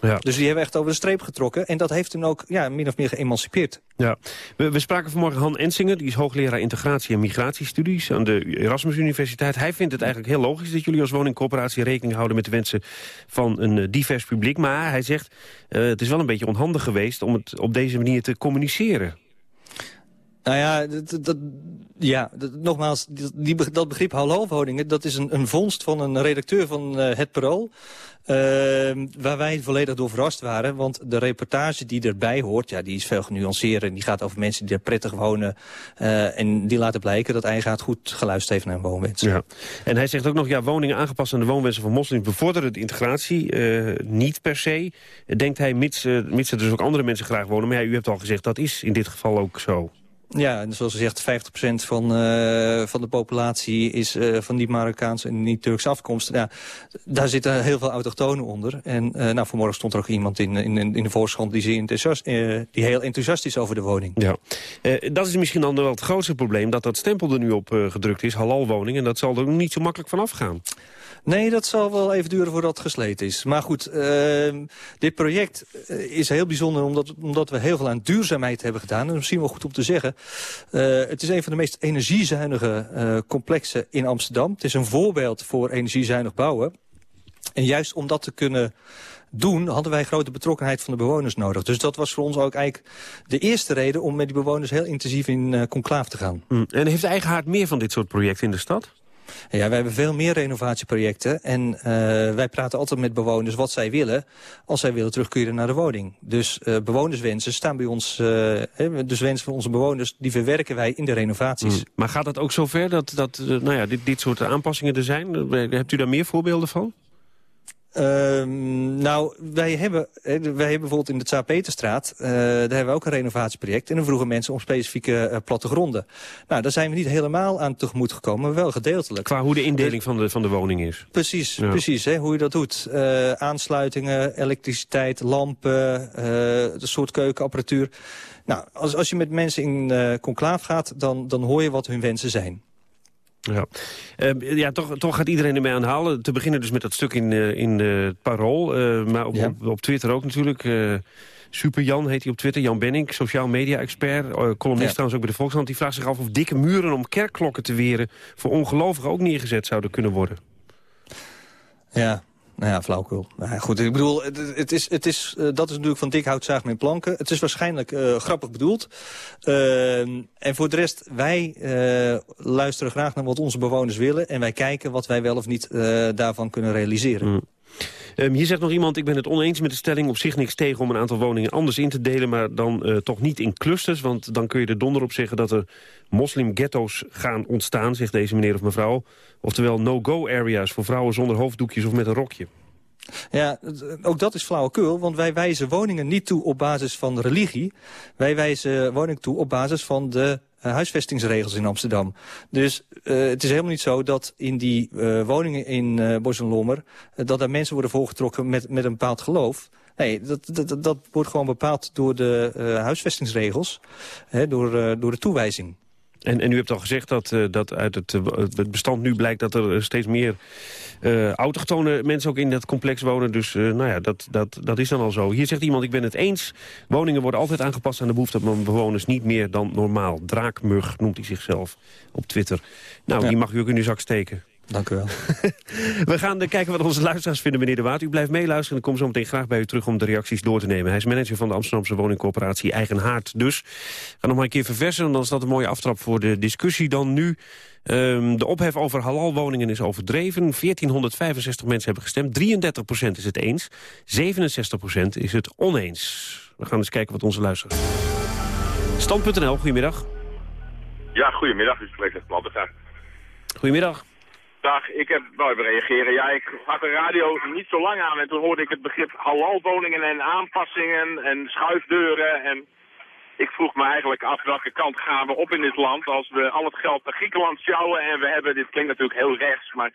Ja. Dus die hebben echt over de streep getrokken. En dat heeft hen ook ja, min of meer geëmancipeerd. Ja. We, we spraken vanmorgen Han Ensinger, die is hoogleraar integratie en migratiestudies aan de Erasmus Universiteit. Hij vindt het eigenlijk heel logisch dat jullie als woningcoöperatie rekening houden met de wensen van een eh, divers publiek. Maar hij zegt, eh, het is wel een beetje onhandig geweest om het op deze manier te communiceren. Nou ja, dat, ja nogmaals, die, dat begrip hallo-woningen... dat is een, een vondst van een redacteur van eh, Het Parool... eh, waar wij volledig door verrast waren. Want de reportage die erbij hoort, ja, die is veel genuanceerder. En die gaat over mensen die er prettig wonen. eh, en die laten blijken dat Eigenaar goed geluisterd heeft naar een woonwens. Ja. En hij zegt ook nog, ja, woningen aangepast aan de woonwensen van moslims bevorderen de integratie. eh, niet per se, denkt hij, mits, mits er dus ook andere mensen graag wonen. Maar ja, u hebt al gezegd, dat is in dit geval ook zo. Ja, en zoals gezegd, 50% van, eh, van de populatie is eh, van die Marokkaanse en niet-Turkse afkomst. Ja, daar zitten heel veel autochtonen onder. En eh, nou, vanmorgen stond er ook iemand in, in, in de voorschot die, enthousiast, die heel enthousiast is over de woning. Ja. Dat is misschien dan wel het grootste probleem, dat dat stempel er nu op gedrukt is, halalwoning. En dat zal er niet zo makkelijk van afgaan. Nee, dat zal wel even duren voordat het gesleten is. Maar goed, ehm, dit project eh, is heel bijzonder omdat, omdat we heel veel aan duurzaamheid hebben gedaan. En dat is misschien wel goed om te zeggen. Eh, het is een van de meest energiezuinige eh, complexen in Amsterdam. Het is een voorbeeld voor energiezuinig bouwen. En juist om dat te kunnen doen, hadden wij grote betrokkenheid van de bewoners nodig. Dus dat was voor ons ook eigenlijk de eerste reden om met die bewoners heel intensief in conclaaf te gaan. Mm. En heeft Eigenhaard meer van dit soort projecten in de stad? Ja, wij hebben veel meer renovatieprojecten. En eh, wij praten altijd met bewoners wat zij willen... als zij willen terugkeren naar de woning. Dus eh, bewonerswensen staan bij ons... eh, dus wensen van onze bewoners, die verwerken wij in de renovaties. Mm. Maar gaat dat ook zover dat, dat nou ja, dit, dit soort aanpassingen er zijn? Hebt u daar meer voorbeelden van? Ehm, nou, wij hebben, wij hebben bijvoorbeeld in de Tsaar-Peterstraat... eh, daar hebben we ook een renovatieproject. En dan vroegen mensen om specifieke eh, plattegronden. Nou, daar zijn we niet helemaal aan tegemoet gekomen, maar wel gedeeltelijk. Qua hoe de indeling van de, van de woning is. Precies, Ja. precies hè, hoe je dat doet. Eh, aansluitingen, elektriciteit, lampen, de soort keukenapparatuur. Nou, als, als je met mensen in conclaaf gaat, dan, dan hoor je wat hun wensen zijn. Ja, Eh, ja toch, toch gaat iedereen ermee aan de halen. Te beginnen dus met dat stuk in, eh, in het Parool. eh, maar op, Ja. op, op Twitter ook natuurlijk. eh Super Jan heet hij op Twitter. Jan Benning, sociaal media-expert. eh, columnist Ja. trouwens ook bij de Volkskrant. Die vraagt zich af of dikke muren om kerkklokken te weren... voor ongelovigen ook neergezet zouden kunnen worden. Ja, nou ja, flauwkul. Nou ja, goed, ik bedoel, het, is, het is, eh, dat is natuurlijk van dik hout zagen met planken. Het is waarschijnlijk eh, grappig bedoeld. Ehm, en voor de rest, wij eh, luisteren graag naar wat onze bewoners willen... en wij kijken wat wij wel of niet eh, daarvan kunnen realiseren. Mm. Ehm, hier zegt nog iemand, ik ben het oneens met de stelling... op zich niks tegen om een aantal woningen anders in te delen... maar dan eh, toch niet in clusters, want dan kun je er donder op zeggen... dat er moslimghetto's gaan ontstaan, zegt deze meneer of mevrouw. Oftewel no-go areas voor vrouwen zonder hoofddoekjes of met een rokje. Ja, ook dat is flauwekul, want wij wijzen woningen niet toe op basis van religie. Wij wijzen woningen toe op basis van de huisvestingsregels in Amsterdam. Dus eh, het is helemaal niet zo dat in die eh, woningen in eh Bos en Lommer... eh, dat er mensen worden voorgetrokken met, met een bepaald geloof. Nee, dat, dat, dat- wordt gewoon bepaald door de eh, huisvestingsregels, hè, door, eh, door de toewijzing. En, en u hebt al gezegd dat, eh, dat uit het, eh, het bestand nu blijkt... dat er eh, steeds meer eh autochtone mensen ook in dat complex wonen. Dus nou ja, dat, dat, dat is dan al zo. Hier zegt iemand, ik ben het eens. Woningen worden altijd aangepast aan de behoefte van bewoners. Niet meer dan normaal. Draakmug noemt hij zichzelf op Twitter. Nou, Ja. die mag u ook in uw zak steken. Dank u wel. We gaan eh, kijken wat onze luisteraars vinden, meneer De Waard. U blijft meeluisteren en ik kom zo meteen graag bij u terug om de reacties door te nemen. Hij is manager van de Amsterdamse woningcorporatie Eigen Haard. Dus ga nog maar een keer verversen en dan is dat een mooie aftrap voor de discussie. Dan nu ehm, de ophef over halalwoningen is overdreven. 1465 mensen hebben gestemd. 33% is het eens. 67% is het oneens. We gaan eens kijken wat onze luisteraars... Stand.nl, goedemiddag. Ja, goedemiddag. U spreekt met. Goedemiddag. Dag, ik heb wou even reageren. Ja, ik had de radio niet zo lang aan en toen hoorde ik het begrip halalwoningen en aanpassingen en schuifdeuren. En ik vroeg me eigenlijk af welke kant gaan we op in dit land als we al het geld naar Griekenland sjouwen en we hebben, dit klinkt natuurlijk heel rechts, maar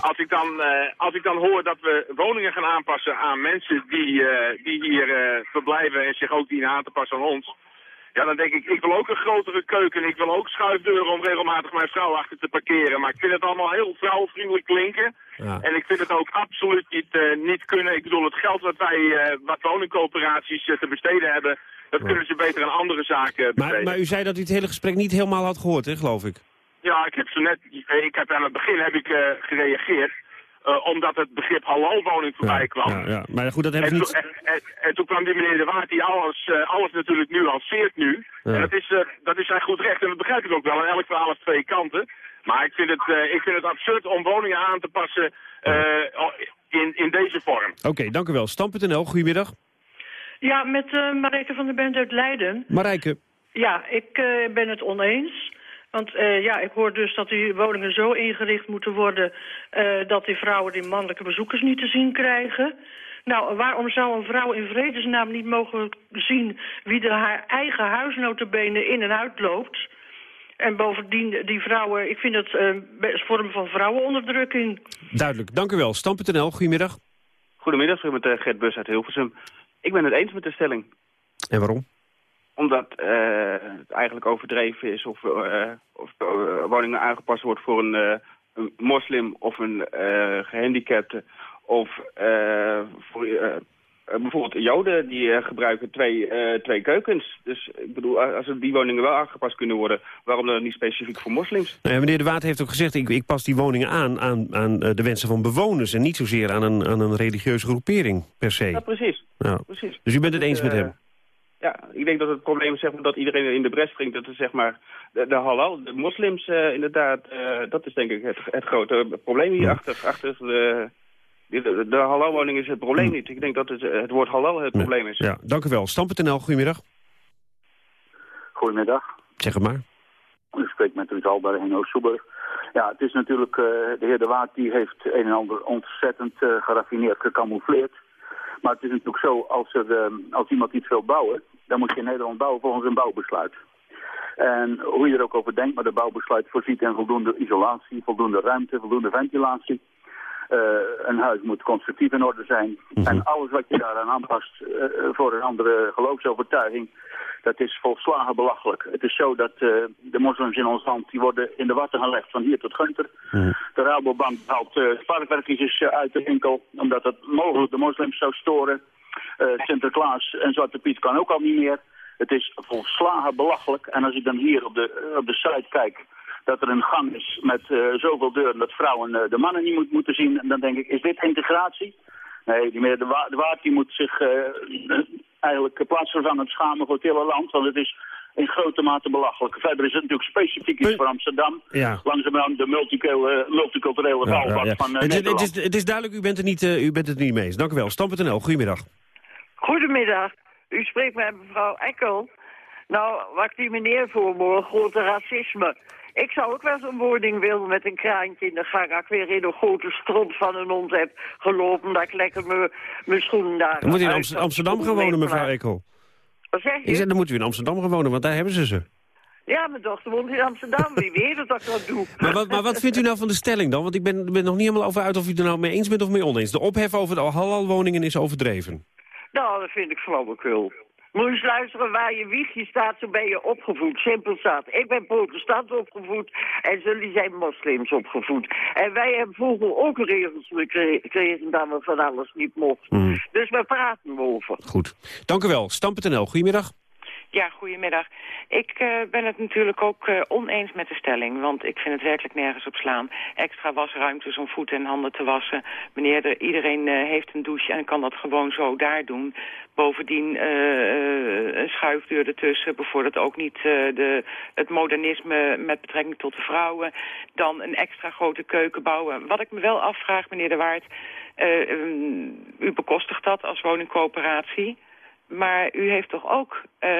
als ik dan, eh, als ik dan hoor dat we woningen gaan aanpassen aan mensen die, eh, die hier eh, verblijven en zich ook dienen aan te passen aan ons. Ja, dan denk ik, ik wil ook een grotere keuken. Ik wil ook schuifdeuren om regelmatig mijn vrouw achter te parkeren. Maar ik vind het allemaal heel vrouwenvriendelijk klinken. Ja. En ik vind het ook absoluut niet, eh, niet kunnen. Ik bedoel, het geld wat wij, eh, wat woningcoöperaties eh, te besteden hebben, dat kunnen ze beter aan andere zaken besteden. Maar, maar u zei dat u het hele gesprek niet helemaal had gehoord, hè, geloof ik. Ja, ik heb zo net, ik heb aan het begin heb ik gereageerd. Eh, omdat het begrip halalwoning voorbij kwam. Ja, ja. Maar goed, dat hebben toen, niet... en, en- en toen kwam die meneer De Waard die alles, eh, alles natuurlijk nuanceert nu. Ja. En dat is, eh, dat is zijn goed recht en dat begrijp ik ook wel. En elk verhaal heeft twee kanten. Maar ik vind het, eh, ik vind het absurd om woningen aan te passen eh, in, in deze vorm. Oké, dank u wel. Stam.nl, goedemiddag. Ja, met eh Marijke van der Bent uit Leiden. Marijke. Ja, ik eh, ben het oneens. Want eh, ja, ik hoor dus dat die woningen zo ingericht moeten worden... eh, dat die vrouwen die mannelijke bezoekers niet te zien krijgen. Nou, waarom zou een vrouw in vredesnaam niet mogen zien... wie er haar eigen huisnotenbenen in en uit loopt... En bovendien, die vrouwen, ik vind het eh, best vorm van vrouwenonderdrukking. Duidelijk, dank u wel. Stam.nl, goedemiddag. Goedemiddag, ik ben met eh, Gert Bus uit Hilversum. Ik ben het eens met de stelling. En waarom? Omdat eh, het eigenlijk overdreven is of, eh, of eh, woningen aangepast wordt voor een, een moslim of een eh, gehandicapte. Of voor bijvoorbeeld Joden die gebruiken twee, twee keukens. Dus ik bedoel, als die woningen wel aangepast kunnen worden, waarom dan niet specifiek voor moslims? Nou ja, meneer De Waard heeft ook gezegd, ik, ik pas die woningen aan aan, aan de wensen van bewoners... en niet zozeer aan een, aan een religieuze groepering per se. Ja, precies. Precies. Dus u bent het eens met Eh, hem? Ja, ik denk dat het probleem is zeg maar, dat iedereen in de bres springt. Dat is zeg maar de, de halal, de moslims eh, inderdaad. eh, dat is denk ik het, het grote probleem hier achter. Achter de, de, de, halalwoning is het probleem niet. Ik denk dat het, het woord halal het probleem is. Ja, dank u wel. Stam.nl, goedemiddag. Goedemiddag. Zeg het maar. U spreekt met Ruud Alberg in Oost-Soeburg. Ja, het is natuurlijk, eh, de heer De Waard die heeft een en ander ontzettend eh, geraffineerd gecamoufleerd. Maar het is natuurlijk zo, als, er, eh, als iemand iets wil bouwen, dan moet je in Nederland bouwen volgens een bouwbesluit. En hoe je er ook over denkt, maar de bouwbesluit voorziet in voldoende isolatie, voldoende ruimte, voldoende ventilatie. Eh, een huis moet constructief in orde zijn. En alles wat je daaraan aanpast eh, voor een andere geloofsovertuiging, dat is volslagen belachelijk. Het is zo dat eh, de moslims in ons land, die worden in de watten gelegd van hier tot Gunter. De Rabobank haalt uh, sparkwerkjes uit de winkel, omdat het mogelijk de moslims zou storen. Eh, Sinterklaas en Zwarte Piet kan ook al niet meer. Het is volslagen belachelijk. En als ik dan hier op de, op de site kijk dat er een gang is met eh, zoveel deuren dat vrouwen eh, de mannen niet moet, moeten zien, dan denk ik, is dit integratie? Nee, die meneer de, Wa de Waard die moet zich eh, eigenlijk plaatsvervangend schamen voor het hele land, want het is in grote mate belachelijk. Verder is het natuurlijk specifiek iets voor Amsterdam. Ja. Langzamerhand de multicul- multiculturele Ja, valbak ja, ja. van eh, Het, het, Nederland. is, het is duidelijk, u bent, het niet, eh, u bent het niet mee eens. Dank u wel. Stam.nl, goedemiddag. Goedemiddag. U spreekt met mevrouw Ekkel. Nou, wat ik die meneer voormoor, grote racisme. Ik zou ook wel zo'n woning willen met een kraantje in de gang. Als ik weer in een grote stront van een hond heb gelopen, dat ik lekker mijn- schoenen daar... Dan moet u in Amst- Amsterdam gaan wonen, mevrouw. Ekel. Wat zeg Ik zeg, je? dan moet u in Amsterdam gaan wonen, want daar hebben ze ze. Ja, mijn dochter woont in Amsterdam. Wie weet dat ik dat doe. Maar wat, maar wat vindt u nou van de stelling dan? Want ik ben, ben nog niet helemaal over uit of u er nou mee eens bent of mee oneens. De ophef over de halalwoningen is overdreven. Nou, dat vind ik flauwekul. Moet je eens luisteren waar je wiegje staat, zo ben je opgevoed. Simpel staat. Ik ben protestant opgevoed en jullie zijn moslims opgevoed. En wij hebben vroeger ook regels gekre- gekregen dat we van alles niet mochten. Dus we praten over. Goed. Dank u wel. Stam.nl, goedemiddag. Ja, goedemiddag. Ik eh, ben het natuurlijk ook eh, oneens met de stelling, want ik vind het werkelijk nergens op slaan. Extra wasruimtes om voeten en handen te wassen. Meneer, de, iedereen eh, heeft een douche en kan dat gewoon zo daar doen. Bovendien een schuifdeur ertussen, bevordert ook niet de, het modernisme met betrekking tot de vrouwen. Dan een extra grote keuken bouwen. Wat ik me wel afvraag, meneer De Waard, u bekostigt dat als woningcoöperatie. Maar u heeft toch ook eh,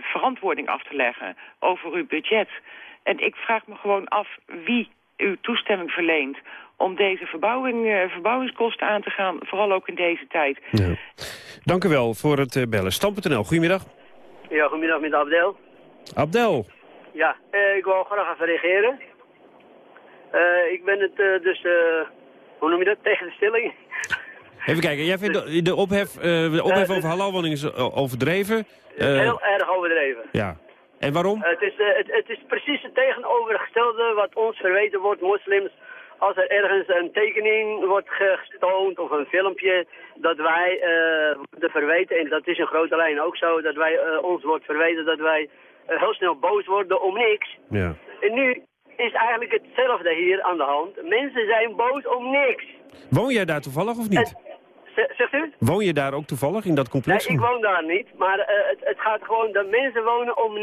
verantwoording af te leggen over uw budget. En ik vraag me gewoon af wie uw toestemming verleent om deze verbouwing, eh, verbouwingskosten aan te gaan, vooral ook in deze tijd. Dank u wel voor het eh, bellen. Stam.nl, goedemiddag. Ja, goedemiddag met Abdel. Abdel. Ja, eh, ik wou graag even reageren. Eh, ik ben het eh, dus, eh, hoe noem je dat, tegen de stelling. Even kijken, jij vindt de, de ophef, eh, de ophef over halalwoningen is overdreven. Eh, Heel erg overdreven. ja. En waarom? Het is, eh, het, het is precies het tegenovergestelde wat ons verweten wordt, moslims. Als er ergens een tekening wordt getoond of een filmpje, dat wij eh worden verweten, en dat is in grote lijn ook zo, dat wij, eh, ons wordt verweten dat wij eh, heel snel boos worden om niks. Ja. En nu is eigenlijk hetzelfde hier aan de hand. Mensen zijn boos om niks. Woon jij daar toevallig of niet? Zegt u? Woon je daar ook toevallig, in dat Nee, complex? ik woon daar niet, maar eh, het, het gaat gewoon, de mensen wonen om,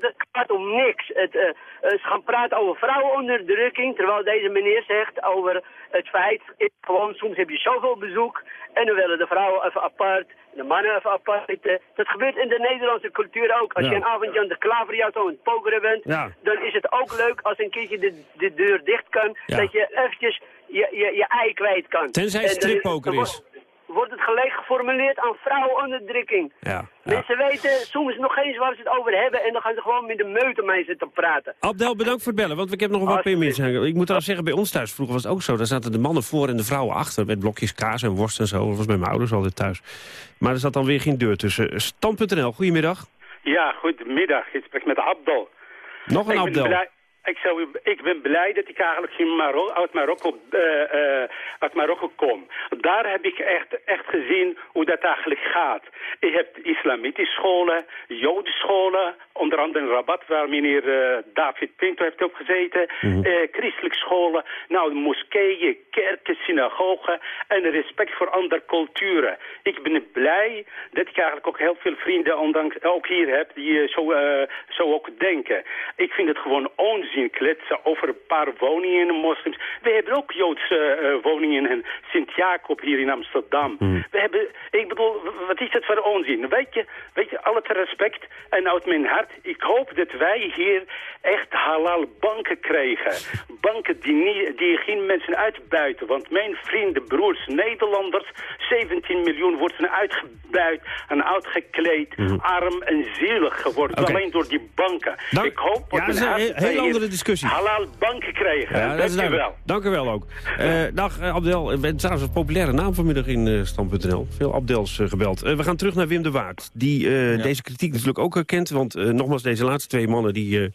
het gaat om niks. Het, eh, ze gaan praten over vrouwenonderdrukking, terwijl deze meneer zegt over het feit, ik, gewoon soms heb je zoveel bezoek en dan willen de vrouwen even apart, de mannen even apart. Dat gebeurt in de Nederlandse cultuur ook. Als Ja. je een avondje aan de klaverjas aan het pokeren bent, Ja. dan is het ook leuk als een keertje de, de deur dicht kan, Ja. dat je eventjes je, je, je ei kwijt kan. Tenzij het strippoker is. Wordt- het gelijk geformuleerd aan vrouwenonderdrukking. Ja. Mensen weten soms nog eens waar ze het over hebben en dan gaan ze gewoon met de meute mee zitten praten. Abdel, bedankt voor het bellen, want ik heb nog wat meer mensen. Ik moet trouwens zeggen, bij ons thuis vroeger was het ook zo. Daar zaten de mannen voor en de vrouwen achter. Met blokjes kaas en worst en zo. Dat was bij mijn ouders altijd thuis. Maar er zat dan weer geen deur tussen. Stand.nl, goedemiddag. Ja, goedemiddag. Ik spreek met Abdel. Nog een ik Abdel. Ben blij, ik, zou, ik ben blij dat ik eigenlijk in uit, Marokko, eh, eh, uit Marokko kom. Daar heb ik echt, echt gezien hoe dat eigenlijk gaat. Je hebt islamitische scholen, joodse scholen, onder andere in Rabat, waar meneer eh, David Pinto heeft op gezeten. eh, christelijke scholen, nou, moskeeën, kerken, synagogen en respect voor andere culturen. Ik ben blij dat ik eigenlijk ook heel veel vrienden ondanks, ook hier heb die zo, zo ook denken. Ik vind het gewoon onzin kletsen over een paar woningen in moslims. We hebben ook Joodse eh, woningen in Sint-Jacob hier in Amsterdam. We hebben, ik bedoel, wat is dat voor onzin? Weet je, weet je, alle te respect en uit mijn hart, ik hoop dat wij hier echt halal banken krijgen. Banken die, niet, die geen mensen uitbuiten. Want mijn vrienden, broers, Nederlanders, 17 miljoen worden uitgebuit en uitgekleed, arm en zielig geworden. Alleen door die banken. Dank- ik hoop Ja, dat is een mijn he- hart wij hele hier andere discussie. halal banken krijgen. Ja, dat is Dank je duidelijk. wel. Dank u wel ook. Eh, dag eh, Abdel. Ik ben trouwens een populaire naam vanmiddag in Stand.nl. Veel Abdels gebeld. We gaan terug naar Wim de Waard. Die eh, deze kritiek natuurlijk ook herkent. Want eh, nogmaals, deze laatste twee mannen die, eh,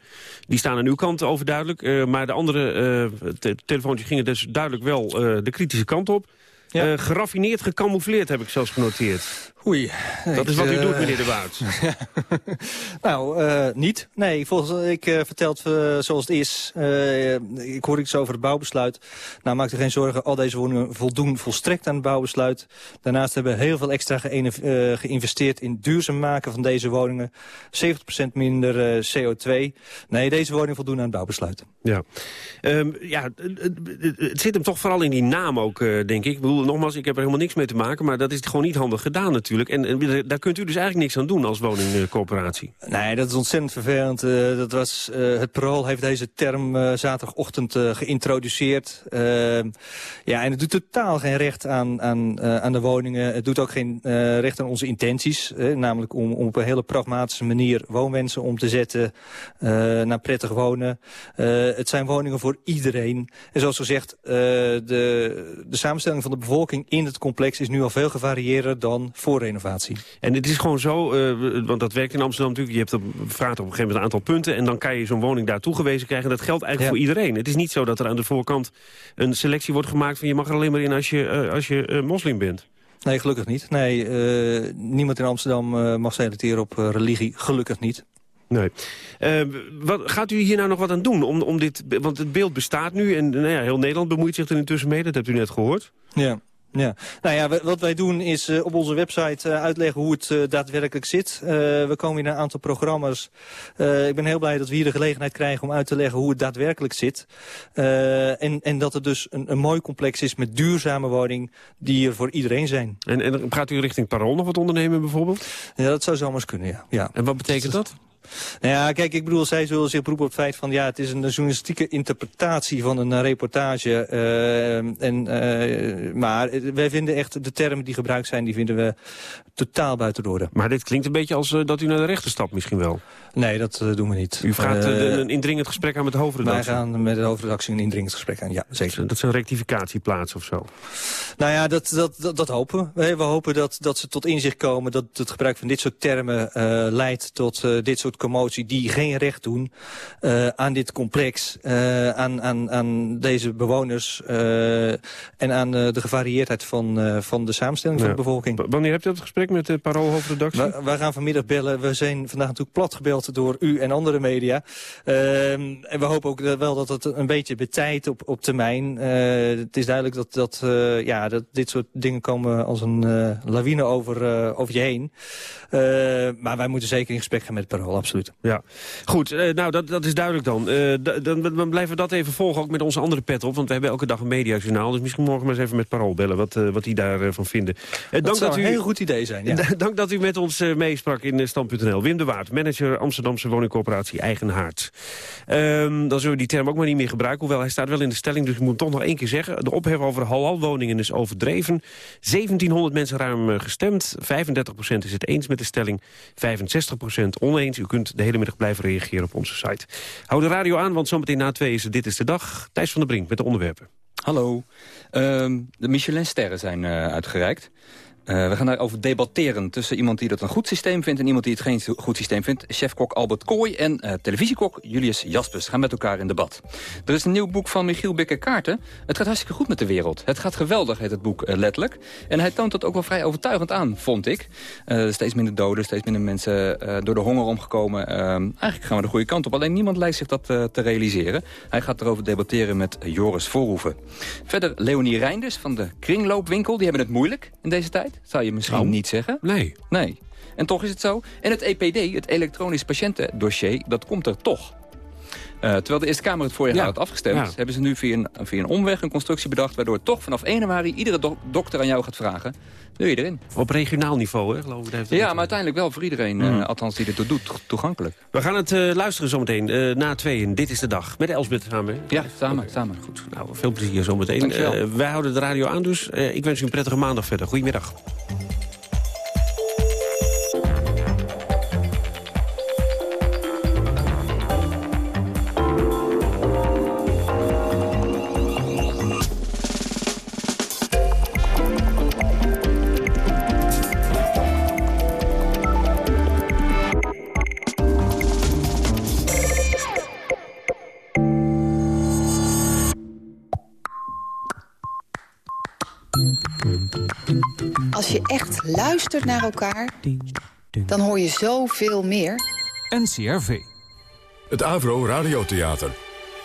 die staan aan uw kant overduidelijk. Eh, maar de andere eh, te- telefoontjes gingen dus duidelijk wel eh, de kritische kant op. Eh, geraffineerd, gecamoufleerd heb ik zelfs genoteerd. Oei. Dat is wat u eh, doet, meneer de Waard. Nou, eh, niet. Nee, volgens, ik vertel het eh, zoals het is. Ik hoor iets over het bouwbesluit. Nou, maak er geen zorgen. Al deze woningen voldoen volstrekt aan het bouwbesluit. Daarnaast hebben we heel veel extra geïnvesteerd in duurzaam maken van deze woningen. 70% minder eh, CO2. Nee, deze woningen voldoen aan het bouwbesluit. Ja, Ehm, ja het, zit hem toch vooral in die naam ook, denk ik. Ik bedoel, nogmaals, ik heb er helemaal niks mee te maken... maar dat is gewoon niet handig gedaan natuurlijk. En, en daar kunt u dus eigenlijk niks aan doen als woningcorporatie. Nee, dat is ontzettend vervelend. Eh, dat was, eh, het Parool heeft deze term eh, zaterdagochtend geïntroduceerd. Ja, en het doet totaal geen recht aan, aan, aan de woningen. Het doet ook geen recht aan onze intenties. namelijk om, om op een hele pragmatische manier woonwensen om te zetten naar prettig wonen. Het zijn woningen voor iedereen. En zoals gezegd, de, de samenstelling van de bevolking in het complex is nu al veel gevarieerder dan voor renovatie. En het is gewoon zo, eh, want dat werkt in Amsterdam natuurlijk... je hebt op, vraagt op een gegeven moment een aantal punten... en dan kan je zo'n woning daar toegewezen krijgen. Dat geldt eigenlijk voor iedereen. Het is niet zo dat er aan de voorkant een selectie wordt gemaakt... van je mag er alleen maar in als je, eh, als je eh, moslim bent. Nee, gelukkig niet. Nee, niemand in Amsterdam mag selecteren op religie. Gelukkig niet. Nee. Wat, gaat u hier nou nog wat aan doen? Om, om dit, want het beeld bestaat nu en nou ja, heel Nederland bemoeit zich er intussen mee. Dat hebt u net gehoord. Ja. Ja. Nou ja, wa- wat wij doen is eh, op onze website eh, uitleggen hoe het eh, daadwerkelijk zit. We komen hier naar een aantal programma's. Ik ben heel blij dat we hier de gelegenheid krijgen om uit te leggen hoe het daadwerkelijk zit. En, en dat het dus een, een mooi complex is met duurzame woning die er voor iedereen zijn. En, en gaat u richting Parool nog wat ondernemen bijvoorbeeld? Ja, dat zou zomaar kunnen, ja. ja. En wat betekent dat? Nou ja, kijk, ik bedoel, zij zullen zich beroepen op het feit van... ja, het is een journalistieke interpretatie van een reportage. eh, en, eh, maar wij vinden echt, de termen die gebruikt zijn... die vinden we totaal buiten de orde. Maar dit klinkt een beetje als eh, dat u naar de rechter stapt misschien wel. Nee, dat doen we niet. U gaat een indringend gesprek aan met de hoofdredactie. Wij gaan met de hoofdredactie een indringend gesprek aan, ja, zeker. Dat is een rectificatieplaats of zo. Nou ja, dat, dat, dat, dat hopen we. We hopen dat, dat ze tot inzicht komen dat het gebruik van dit soort termen leidt tot dit soort commotie die geen recht doen eh, aan dit complex, eh, aan, aan, aan deze bewoners eh, en aan de gevarieerdheid van, van de samenstelling van de bevolking. Wanneer hebt u dat gesprek met de Parool-hoofdredactie? We, wij gaan vanmiddag bellen. We zijn vandaag natuurlijk plat gebeld door u en andere media. Ehm, en we hopen ook wel dat het een beetje betijdt op, op termijn. Het is duidelijk dat, dat, ja, dat dit soort dingen komen als een lawine over, over je heen. Maar wij moeten zeker in gesprek gaan met parool, absoluut. Ja, goed. eh, nou, dat, dat is duidelijk dan. Eh, d- dan. Dan blijven we dat even volgen, ook met onze andere pet op. Want we hebben elke dag een mediajournaal. Dus misschien morgen maar eens even met Parool bellen, wat, eh, wat die daarvan van vinden. Dat zou een heel goed idee zijn, ja. Dank dat u met ons meesprak in Stand.nl. Wim de Waard, manager Amsterdamse woningcorporatie Eigenhaard. Ehm, dan zullen we die term ook maar niet meer gebruiken. Hoewel hij staat wel in de stelling, dus ik moet het toch nog één keer zeggen. De ophef over halal-woningen is overdreven. 1700 mensen ruim gestemd. 35% is het eens met de stelling. 65% oneens. Kunt de hele middag blijven reageren op onze site. Hou de radio aan, want zometeen na twee is Dit is de Dag. Thijs van der Brink met de onderwerpen. Hallo. Ehm, de Michelin-sterren zijn eh, uitgereikt. Eh, we gaan daarover debatteren tussen iemand die dat een goed systeem vindt... en iemand die het geen goed systeem vindt. Chefkok Albert Kooi en eh, televisiekok Julius Jaspers gaan met elkaar in debat. Er is een nieuw boek van Michiel Bikker-Kaarten. Het gaat hartstikke goed met de wereld. Het gaat geweldig, heet het boek eh, letterlijk. En hij toont dat ook wel vrij overtuigend aan, vond ik. Steeds minder doden, steeds minder mensen door de honger omgekomen. Ehm, eigenlijk gaan we de goede kant op. Alleen niemand lijkt zich dat te realiseren. Hij gaat erover debatteren met Joris Voorhoeven. Verder Leonie Reinders van de Kringloopwinkel. Die hebben het moeilijk in deze tijd. Zou je misschien Nou, niet zeggen. Nee. Nee. En toch is het zo. En het EPD, het elektronisch patiëntendossier, dat komt er toch. Eh, terwijl de Eerste Kamer het vorig jaar had afgestemd... Hebben ze nu via een, via een omweg een constructie bedacht... waardoor toch vanaf 1 januari iedere dok- dokter aan jou gaat vragen... wil je erin? Op regionaal niveau, hè, geloof ik. Heeft Ja, maar uiteindelijk wel voor iedereen, eh, Mm. althans die dit doet, to- toegankelijk. We gaan het eh, luisteren zometeen eh, na tweeën. Dit is de dag. Met Elsbeth samen. Ja, samen. Samen. Goed, nou, veel plezier zometeen. Eh, wij houden de radio aan dus. Eh, ik wens u een prettige maandag verder. Goedemiddag. Luistert naar elkaar, dan hoor je zoveel meer. NCRV. Het Avro Radiotheater.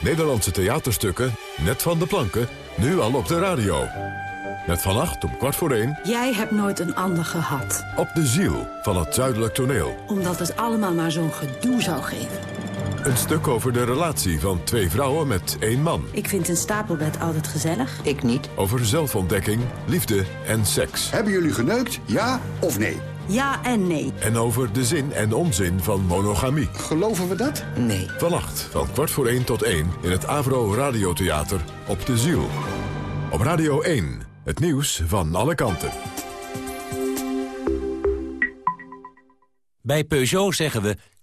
Nederlandse theaterstukken, net van de planken, nu al op de radio. Met vannacht om kwart voor één Jij hebt nooit een ander gehad. op de ziel van het zuidelijk toneel. Omdat het allemaal maar zo'n gedoe zou geven. Een stuk over de relatie van twee vrouwen met één man. Ik vind een stapelbed altijd gezellig. Ik niet. Over zelfontdekking, liefde en seks. Hebben jullie geneukt, ja of nee? Ja en nee. En over de zin en onzin van monogamie. Geloven we dat? Nee. Vannacht van kwart voor één tot één in het Avro Radiotheater op de Ziel. Op Radio 1, het nieuws van alle kanten. Bij Peugeot zeggen we,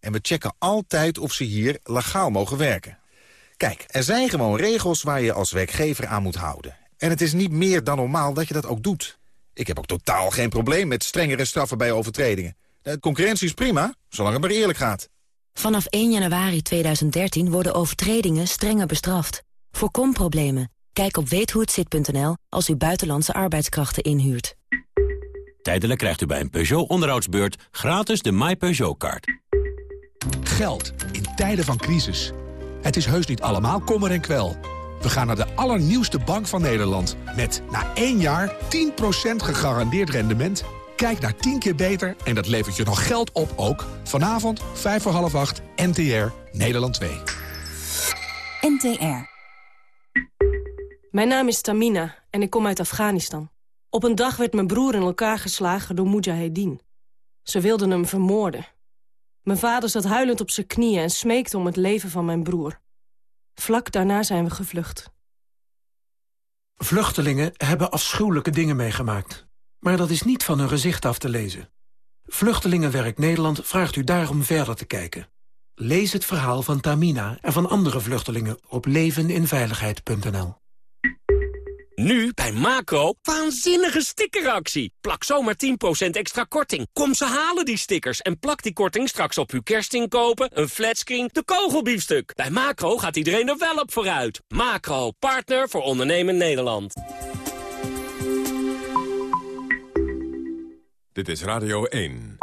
En we checken altijd of ze hier legaal mogen werken. Kijk, er zijn gewoon regels waar je als werkgever aan moet houden. En het is niet meer dan normaal dat je dat ook doet. Ik heb ook totaal geen probleem met strengere straffen bij overtredingen. De concurrentie is prima, zolang het maar eerlijk gaat. Vanaf 1 januari 2013 worden overtredingen strenger bestraft. Voorkom problemen. Kijk op weethohetzit.nl als u buitenlandse arbeidskrachten inhuurt. Tijdelijk krijgt u bij een Peugeot onderhoudsbeurt gratis de My Peugeot-kaart. Geld in tijden van crisis. Het is heus niet allemaal kommer en kwel. We gaan naar de allernieuwste bank van Nederland. Met na één jaar 10% gegarandeerd rendement. Kijk naar 10 keer beter en dat levert je nog geld op ook. Vanavond, 5 voor half 8, NTR, Nederland 2. NTR. Mijn naam is Tamina en ik kom uit Afghanistan. Op een dag werd mijn broer in elkaar geslagen door Mujahedin. Ze wilden hem vermoorden. Mijn vader zat huilend op zijn knieën en smeekte om het leven van mijn broer. Vlak daarna zijn we gevlucht. Vluchtelingen hebben afschuwelijke dingen meegemaakt. Maar dat is niet van hun gezicht af te lezen. Vluchtelingenwerk Nederland vraagt u daarom verder te kijken. Lees het verhaal van Tamina en van andere vluchtelingen op leveninveiligheid.nl. Nu bij Macro, waanzinnige stickeractie. Plak zomaar 10% extra korting. Kom ze halen die stickers en plak die korting straks op uw kerstinkopen, een flatscreen, de kogelbiefstuk. Bij Macro gaat iedereen er wel op vooruit. Macro, partner voor ondernemen Nederland. Dit is Radio 1.